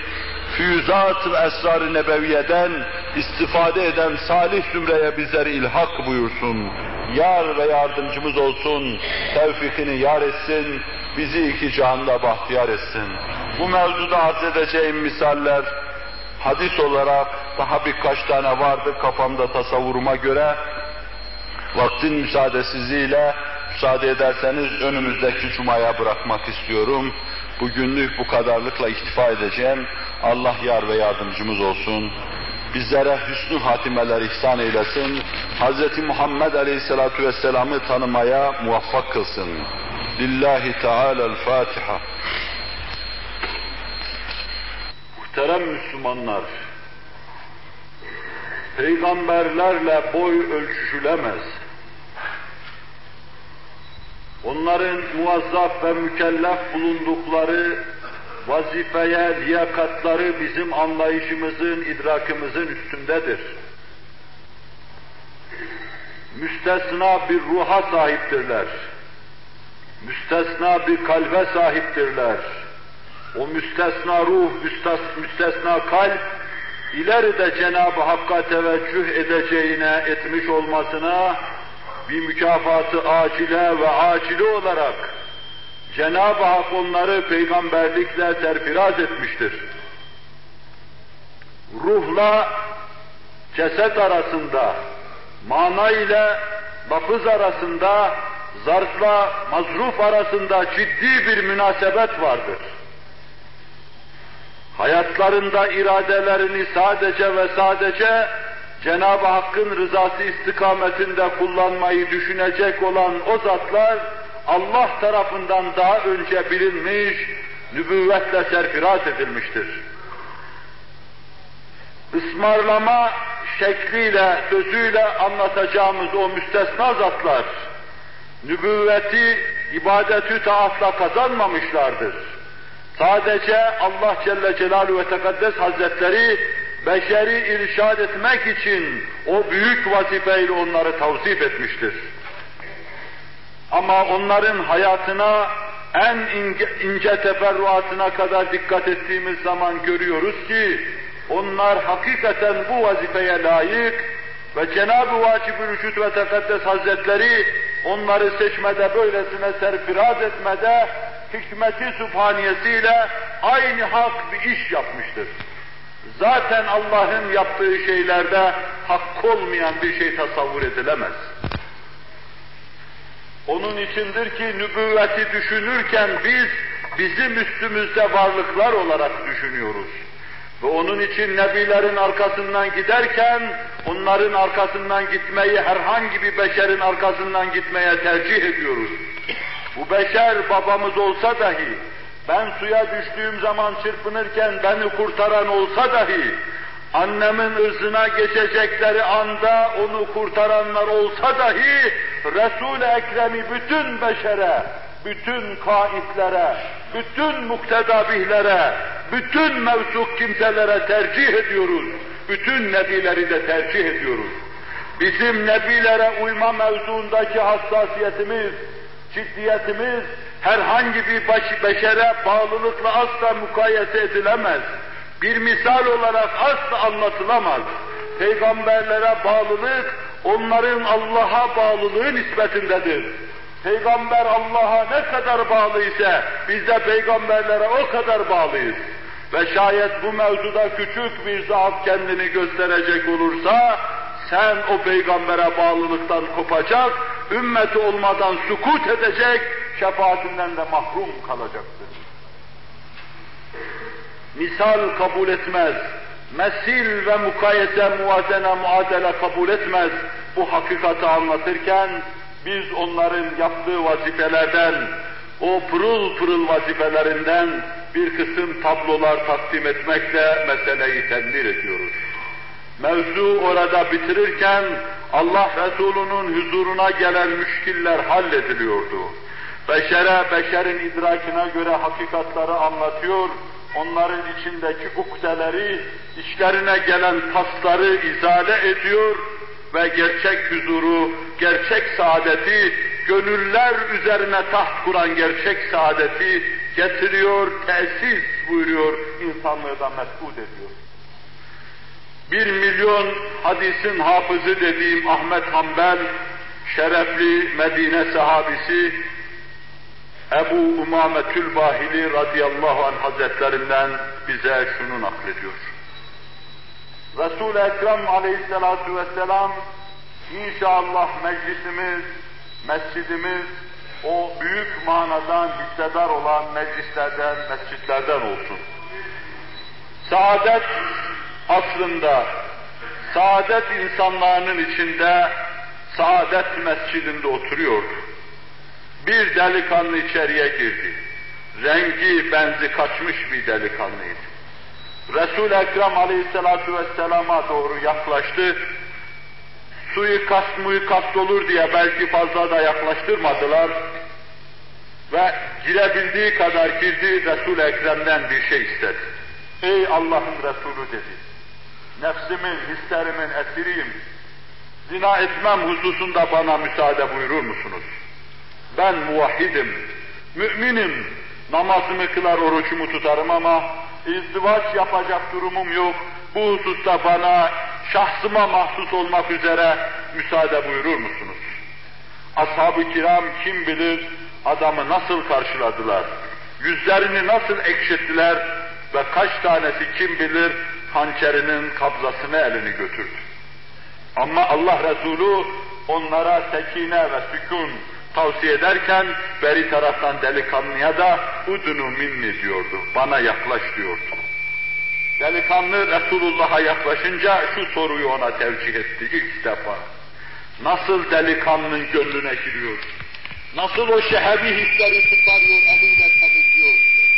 füyüzat ve esrar-ı nebeviyeden istifade eden salih zümreye bizleri ilhak buyursun. Yar ve yardımcımız olsun, tevfikini yar etsin, bizi iki cihanda bahtiyar etsin. Bu mevzuda arz edeceğim misaller, hadis olarak daha birkaç tane vardı kafamda tasavvuruma göre. Vaktin müsaadesizliğiyle, müsaade ederseniz önümüzdeki cumaya bırakmak istiyorum. Bugünlük bu kadarlıkla iktifa edeceğim. Allah yar ve yardımcımız olsun. Bizlere hüsnü hatimeler ihsan eylesin. Hz. Muhammed Aleyhisselatü Vesselam'ı tanımaya muvaffak kılsın. Lillahi Teala'l-Fatiha. Muhterem Müslümanlar, peygamberlerle boy ölçüşülemez. onların muvazzaf ve mükellef bulundukları vazifeye liyakatları bizim anlayışımızın, idrakımızın üstündedir. Müstesna bir ruha sahiptirler. Müstesna bir kalbe sahiptirler. O müstesna ruh, müstesna kalp, ileride Cenab-ı Hakk'a teveccüh edeceğine, etmiş olmasına bir mükafatı acile ve acili olarak Cenab-ı Hak onları peygamberlikle terfiraz etmiştir. Ruhla ceset arasında, mana ile lafız arasında, zarfla mazruf arasında ciddi bir münasebet vardır. Hayatlarında iradelerini sadece ve sadece Cenab-ı Hakk'ın rızası istikametinde kullanmayı düşünecek olan o zatlar, Allah tarafından daha önce bilinmiş, nübüvvetle serfiraz edilmiştir. Ismarlama şekliyle, sözüyle anlatacağımız o müstesna zatlar, nübüvveti ibadetü taatla kazanmamışlardır. Sadece Allah Celle Celaluhu ve Tekaddes Hazretleri beşeri irşad etmek için o büyük vazifeyle onları tavsif etmiştir. Ama onların hayatına en ince, ince teferruatına kadar dikkat ettiğimiz zaman görüyoruz ki onlar hakikaten bu vazifeye layık ve Cenab-ı Vacib-ül ve Tekaddes Hazretleri onları seçmede böylesine serfiraz etmede hikmeti sübhaniyesiyle aynı hak bir iş yapmıştır. Zaten Allah'ın yaptığı şeylerde hak olmayan bir şey tasavvur edilemez. Onun içindir ki nübüvveti düşünürken biz bizim üstümüzde varlıklar olarak düşünüyoruz. Ve onun için nebilerin arkasından giderken onların arkasından gitmeyi herhangi bir beşerin arkasından gitmeye tercih ediyoruz. Bu beşer babamız olsa dahi, ben suya düştüğüm zaman çırpınırken beni kurtaran olsa dahi, annemin ırzına geçecekleri anda onu kurtaranlar olsa dahi, Resul-i Ekrem'i bütün beşere, bütün kaitlere, bütün muktedabihlere, bütün mevsuk kimselere tercih ediyoruz. Bütün nebileri de tercih ediyoruz. Bizim nebilere uyma mevzuundaki hassasiyetimiz, ciddiyetimiz herhangi bir baş, beşere bağlılıkla asla mukayese edilemez. Bir misal olarak asla anlatılamaz. Peygamberlere bağlılık, onların Allah'a bağlılığı nispetindedir. Peygamber Allah'a ne kadar bağlı ise biz de peygamberlere o kadar bağlıyız. Ve şayet bu mevzuda küçük bir zaaf kendini gösterecek olursa sen o peygambere bağlılıktan kopacak, ümmeti olmadan sukut edecek, şefaatinden de mahrum kalacaksın. Misal kabul etmez, mesil ve mukayese, muvazene, muadele kabul etmez. Bu hakikati anlatırken biz onların yaptığı vazifelerden, o pırıl pırıl vazifelerinden bir kısım tablolar takdim etmekle meseleyi tenbir ediyoruz. Mevzu orada bitirirken Allah Resulü'nün huzuruna gelen müşkiller hallediliyordu. Beşere, beşerin idrakine göre hakikatları anlatıyor, onların içindeki ukdeleri, işlerine gelen tasları izale ediyor ve gerçek huzuru, gerçek saadeti, gönüller üzerine taht kuran gerçek saadeti getiriyor, tesis buyuruyor, insanlığı da mesut ediyor. Bir milyon hadisin hafızı dediğim Ahmet Hanbel, şerefli Medine sahabisi, Ebu Umame Tülbahili radıyallahu anh hazretlerinden bize şunu naklediyor. Resul-i Ekrem aleyhissalatu vesselam inşallah meclisimiz, mescidimiz o büyük manadan hissedar olan meclislerden, mescitlerden olsun. Saadet aslında saadet insanlarının içinde saadet mescidinde oturuyordu. Bir delikanlı içeriye girdi. Rengi benzi kaçmış bir delikanlıydı. Resul-i Ekrem aleyhissalatu vesselama doğru yaklaştı. Suikast muikast olur diye belki fazla da yaklaştırmadılar. Ve girebildiği kadar girdi, Resul-i Ekrem'den bir şey istedi. Ey Allah'ın Resulü dedi. Nefsimin, hislerimin esiriyim. Zina etmem hususunda bana müsaade buyurur musunuz? Ben muvahhidim, müminim, namazımı kılar, orucumu tutarım ama izdivaç yapacak durumum yok. Bu hususta bana, şahsıma mahsus olmak üzere müsaade buyurur musunuz? Ashab-ı kiram kim bilir adamı nasıl karşıladılar, yüzlerini nasıl ekşittiler ve kaç tanesi kim bilir hançerinin kabzasını elini götürdü. Ama Allah Resulü onlara sekine ve sükun tavsiye ederken beri taraftan delikanlıya da udunu minni diyordu. Bana yaklaş diyordu. Delikanlı Resulullah'a yaklaşınca şu soruyu ona tevcih etti ilk defa. Nasıl delikanlının gönlüne giriyor? Nasıl o şehebi hisleri çıkarıyor, eliyle temizliyor?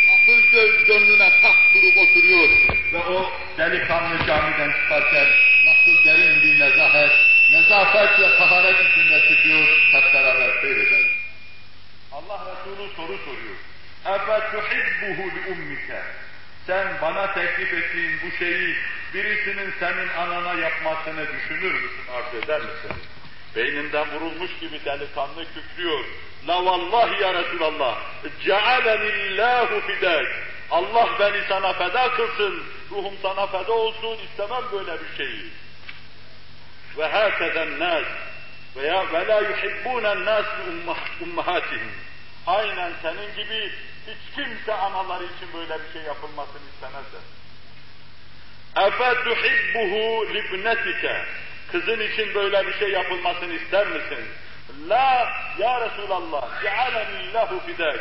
Nasıl göz gönlüne tak kurup oturuyor? Ve o delikanlı camiden çıkarken nasıl derin bir nezahet, nezafet ve taharet içinde çıkıyor, hep beraber seyredelim. Allah Resulü soru soruyor. اَفَتُحِبُّهُ لِؤُمِّكَ Sen bana teklif ettiğin bu şeyi birisinin senin anana yapmasını düşünür müsün, arz eder misin? Beyninden vurulmuş gibi delikanlı kükrüyor. La vallahi ya Resulallah, cealenillahu fidek. Allah beni sana feda kılsın, ruhum sana feda olsun, istemem böyle bir şeyi. Ve hâkeden nâs veya ve la yuhibbûnen nâs ummahatihim. Aynen senin gibi hiç kimse anaları için böyle bir şey yapılmasını istemezler. Efe tuhibbuhu libnetike. Kızın için böyle bir şey yapılmasını ister misin? La ya Resulallah, cealenillahu fidek.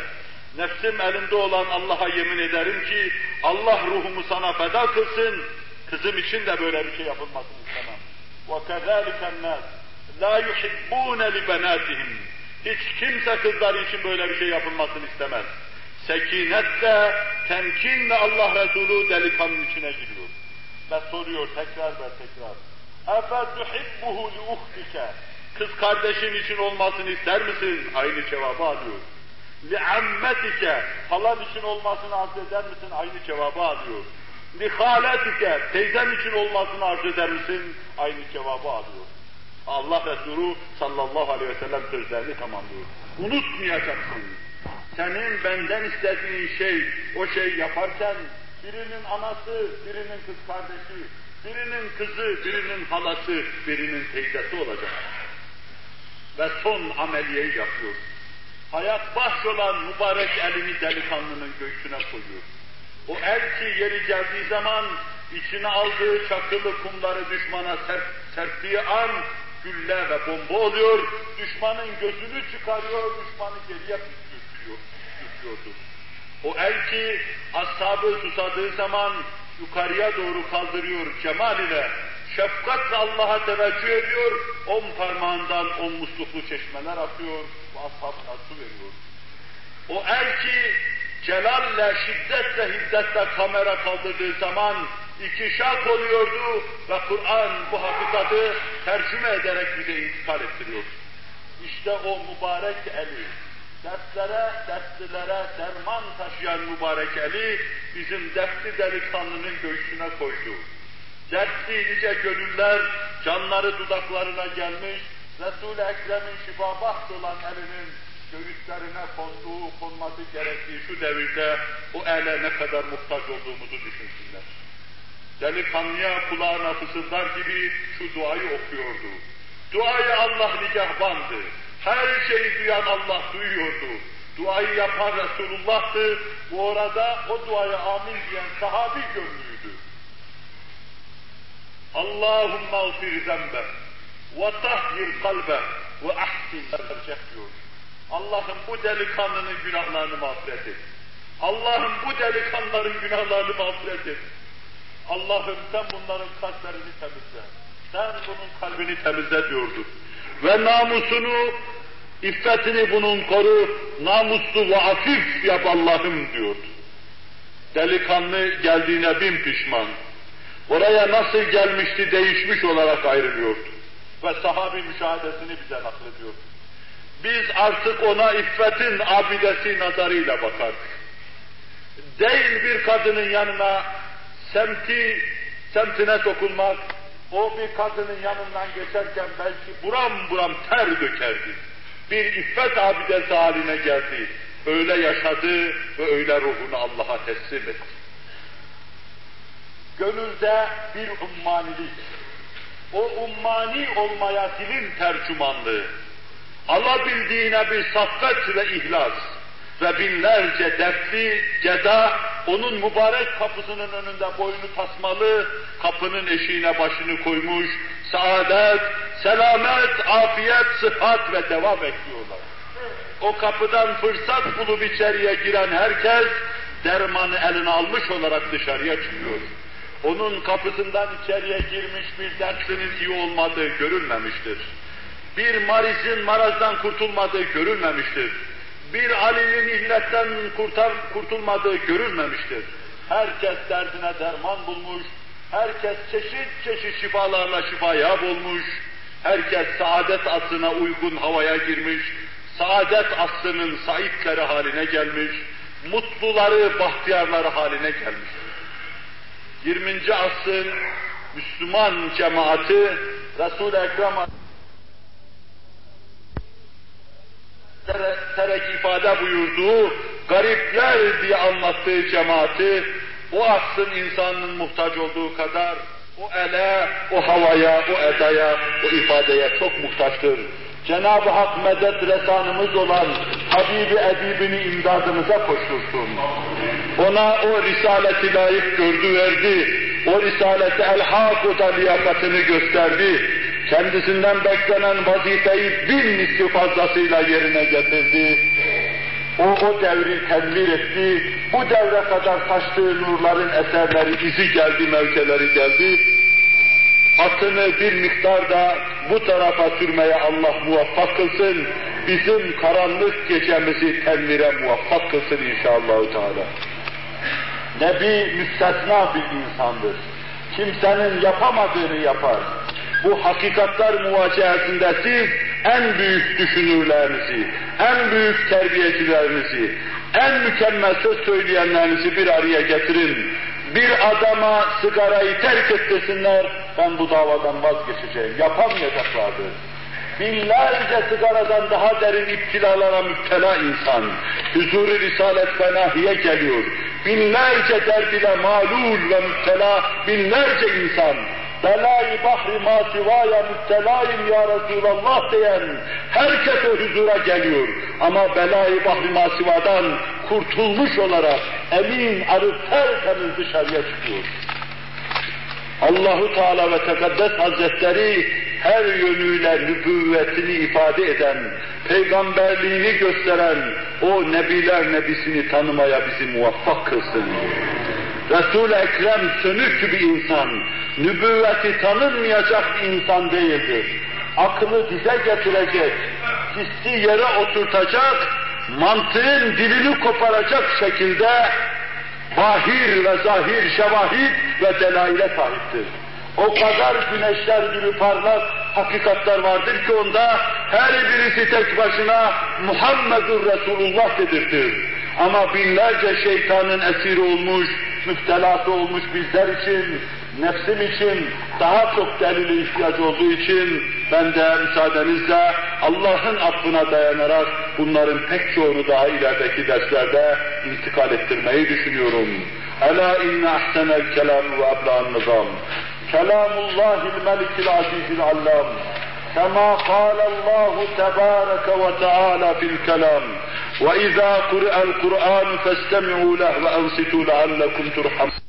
Nefsim elinde olan Allah'a yemin ederim ki Allah ruhumu sana feda kılsın. Kızım için de böyle bir şey yapılmasını istemem. وَكَذَٰلِكَ النَّاسِ لَا يُحِبُّونَ لِبَنَاتِهِمْ Hiç kimse kızları için böyle bir şey yapılmasını istemez. Sekinetle, temkinle Allah Resulü delikanlının içine giriyor. Ve soruyor tekrar ve tekrar. اَفَتُحِبُّهُ لِؤُخْتِكَ Kız kardeşin için olmasını ister misin? Aynı cevabı alıyor. لِعَمَّتِكَ Halan için olmasını arz eder misin? Aynı cevabı alıyor. lihaletüke, teyzem için olmasını arzu eder misin? Aynı cevabı alıyor. Allah Resulü sallallahu aleyhi ve sellem sözlerini tamamlıyor. Unutmayacaksın. Senin benden istediğin şey, o şey yaparken birinin anası, birinin kız kardeşi, birinin kızı, birinin halası, birinin teyzesi olacak. Ve son ameliyeyi yapıyor. Hayat bahşolan mübarek elini delikanlının göğsüne koyuyor o el ki yeri geldiği zaman içine aldığı çakılı kumları düşmana serp, serptiği an gülle ve bomba oluyor, düşmanın gözünü çıkarıyor, düşmanı geriye püskürtüyor, püskürtüyordu. O el ki ashabı susadığı zaman yukarıya doğru kaldırıyor cemal ile, şefkatle Allah'a teveccüh ediyor, on parmağından on musluklu çeşmeler akıyor ve ashabına su veriyor. O el ki celalle, şiddetle, hiddetle kamera kaldırdığı zaman iki şak oluyordu ve Kur'an bu hakikati tercüme ederek bize intikal ettiriyor. İşte o mübarek eli, dertlere, dertlilere derman taşıyan mübarek eli bizim dertli delikanlının göğsüne koydu. Dertli nice gönüller, canları dudaklarına gelmiş, Resul-i Ekrem'in şifa baht olan elinin göğüslerine konduğu, konması gerektiği şu devirde o ele ne kadar muhtaç olduğumuzu düşünsünler. Delikanlıya kulağına fısıldar gibi şu duayı okuyordu. Duayı Allah nigahbandı. Her şeyi duyan Allah duyuyordu. Duayı yapan Resulullah'tı. Bu orada o duaya amin diyen sahabi gönlüydü. Allahümme ağfir zembe ve tahhir kalbe ve ahsin diyor. Allah'ım bu delikanlının günahlarını mağfiret et. Allah'ım bu delikanlıların günahlarını mağfiret et. Allah'ım sen bunların kalplerini temizle. Sen bunun kalbini temizle diyordu. Ve namusunu, iffetini bunun koru, namuslu ve afif yap Allah'ım diyordu. Delikanlı geldiğine bin pişman. Oraya nasıl gelmişti değişmiş olarak ayrılıyordu. Ve sahabi müşahedesini bize naklediyordu. Biz artık ona iffetin abidesi nazarıyla bakardık. Değil bir kadının yanına semti, semtine sokulmak, o bir kadının yanından geçerken belki buram buram ter dökerdi. Bir iffet abidesi haline geldi. Öyle yaşadı ve öyle ruhunu Allah'a teslim etti. Gönülde bir ummanilik, o ummani olmaya dilin tercümanlığı, alabildiğine bir saffet ve ihlas ve binlerce dertli ceza onun mübarek kapısının önünde boynu tasmalı, kapının eşiğine başını koymuş, saadet, selamet, afiyet, sıhhat ve devam bekliyorlar. O kapıdan fırsat bulup içeriye giren herkes dermanı eline almış olarak dışarıya çıkıyor. Onun kapısından içeriye girmiş bir dertlinin iyi olmadığı görülmemiştir. Bir marizin marazdan kurtulmadığı görülmemiştir. Bir Ali'nin illetten kurtar, kurtulmadığı görülmemiştir. Herkes derdine derman bulmuş, herkes çeşit çeşit şifalarla şifaya bulmuş, herkes saadet aslına uygun havaya girmiş, saadet aslının saitleri haline gelmiş, mutluları, bahtiyarları haline gelmiş. 20. asrın Müslüman cemaati Resul-i Ekrem terek ifade buyurduğu garipler diye anlattığı cemaati o asrın insanın muhtaç olduğu kadar o ele, o havaya, o edaya, o ifadeye çok muhtaçtır. Cenab-ı Hak medet resanımız olan Habibi Edibini imdadımıza koştursun. Ona o risaleti layık gördü verdi. O risaleti el-hak o da liyakatını gösterdi. Kendisinden beklenen vazifeyi bin misli fazlasıyla yerine getirdi. O, o devri tenvir etti. Bu devre kadar taştığı nurların eserleri, izi geldi, mevkeleri geldi atını bir miktar da bu tarafa sürmeye Allah muvaffak kılsın. Bizim karanlık gecemizi tenvire muvaffak kılsın inşallah. Teala. Nebi müstesna bir insandır. Kimsenin yapamadığını yapar. Bu hakikatler muvacehesinde siz en büyük düşünürlerinizi, en büyük terbiyecilerinizi, en mükemmel söz söyleyenlerinizi bir araya getirin bir adama sigarayı terk ettirsinler, ben bu davadan vazgeçeceğim. Yapamayacaklardı. Binlerce sigaradan daha derin iptilalara müptela insan, huzur-i risalet fenahiye geliyor. Binlerce derd ile malul ve müptela binlerce insan, Belâ-i bahri mâ sivâya müptelâim ya Resulallah diyen herkes o huzura geliyor. Ama belâ-i bahri mâ sivadan kurtulmuş olarak emin arıp tertemiz dışarıya çıkıyor. Allahu Teala ve Tekaddes Hazretleri her yönüyle nübüvvetini ifade eden, peygamberliğini gösteren o nebiler nebisini tanımaya bizi muvaffak kılsın. Resul-i Ekrem sönük bir insan, nübüvveti tanınmayacak bir insan değildir. Aklı dize getirecek, hissi yere oturtacak, mantığın dilini koparacak şekilde bahir ve zahir şevahid ve delaile sahiptir. O kadar güneşler gibi parlak hakikatler vardır ki onda her birisi tek başına Muhammedur Resulullah dedirtir. Ama binlerce şeytanın esiri olmuş, müftelası olmuş bizler için, nefsim için daha çok delile ihtiyacı olduğu için ben de müsaadenizle Allah'ın affına dayanarak bunların pek çoğunu daha ilerideki derslerde intikal ettirmeyi düşünüyorum. Ela inne ahsenel kelam ve ablan nizam. Kelamullahil melikil azizil allam. Kema kâle Allahu tebâreke ve teâlâ fil kelam. وإذا قرأ القرآن فاستمعوا له وأنصتوا لعلكم ترحمون.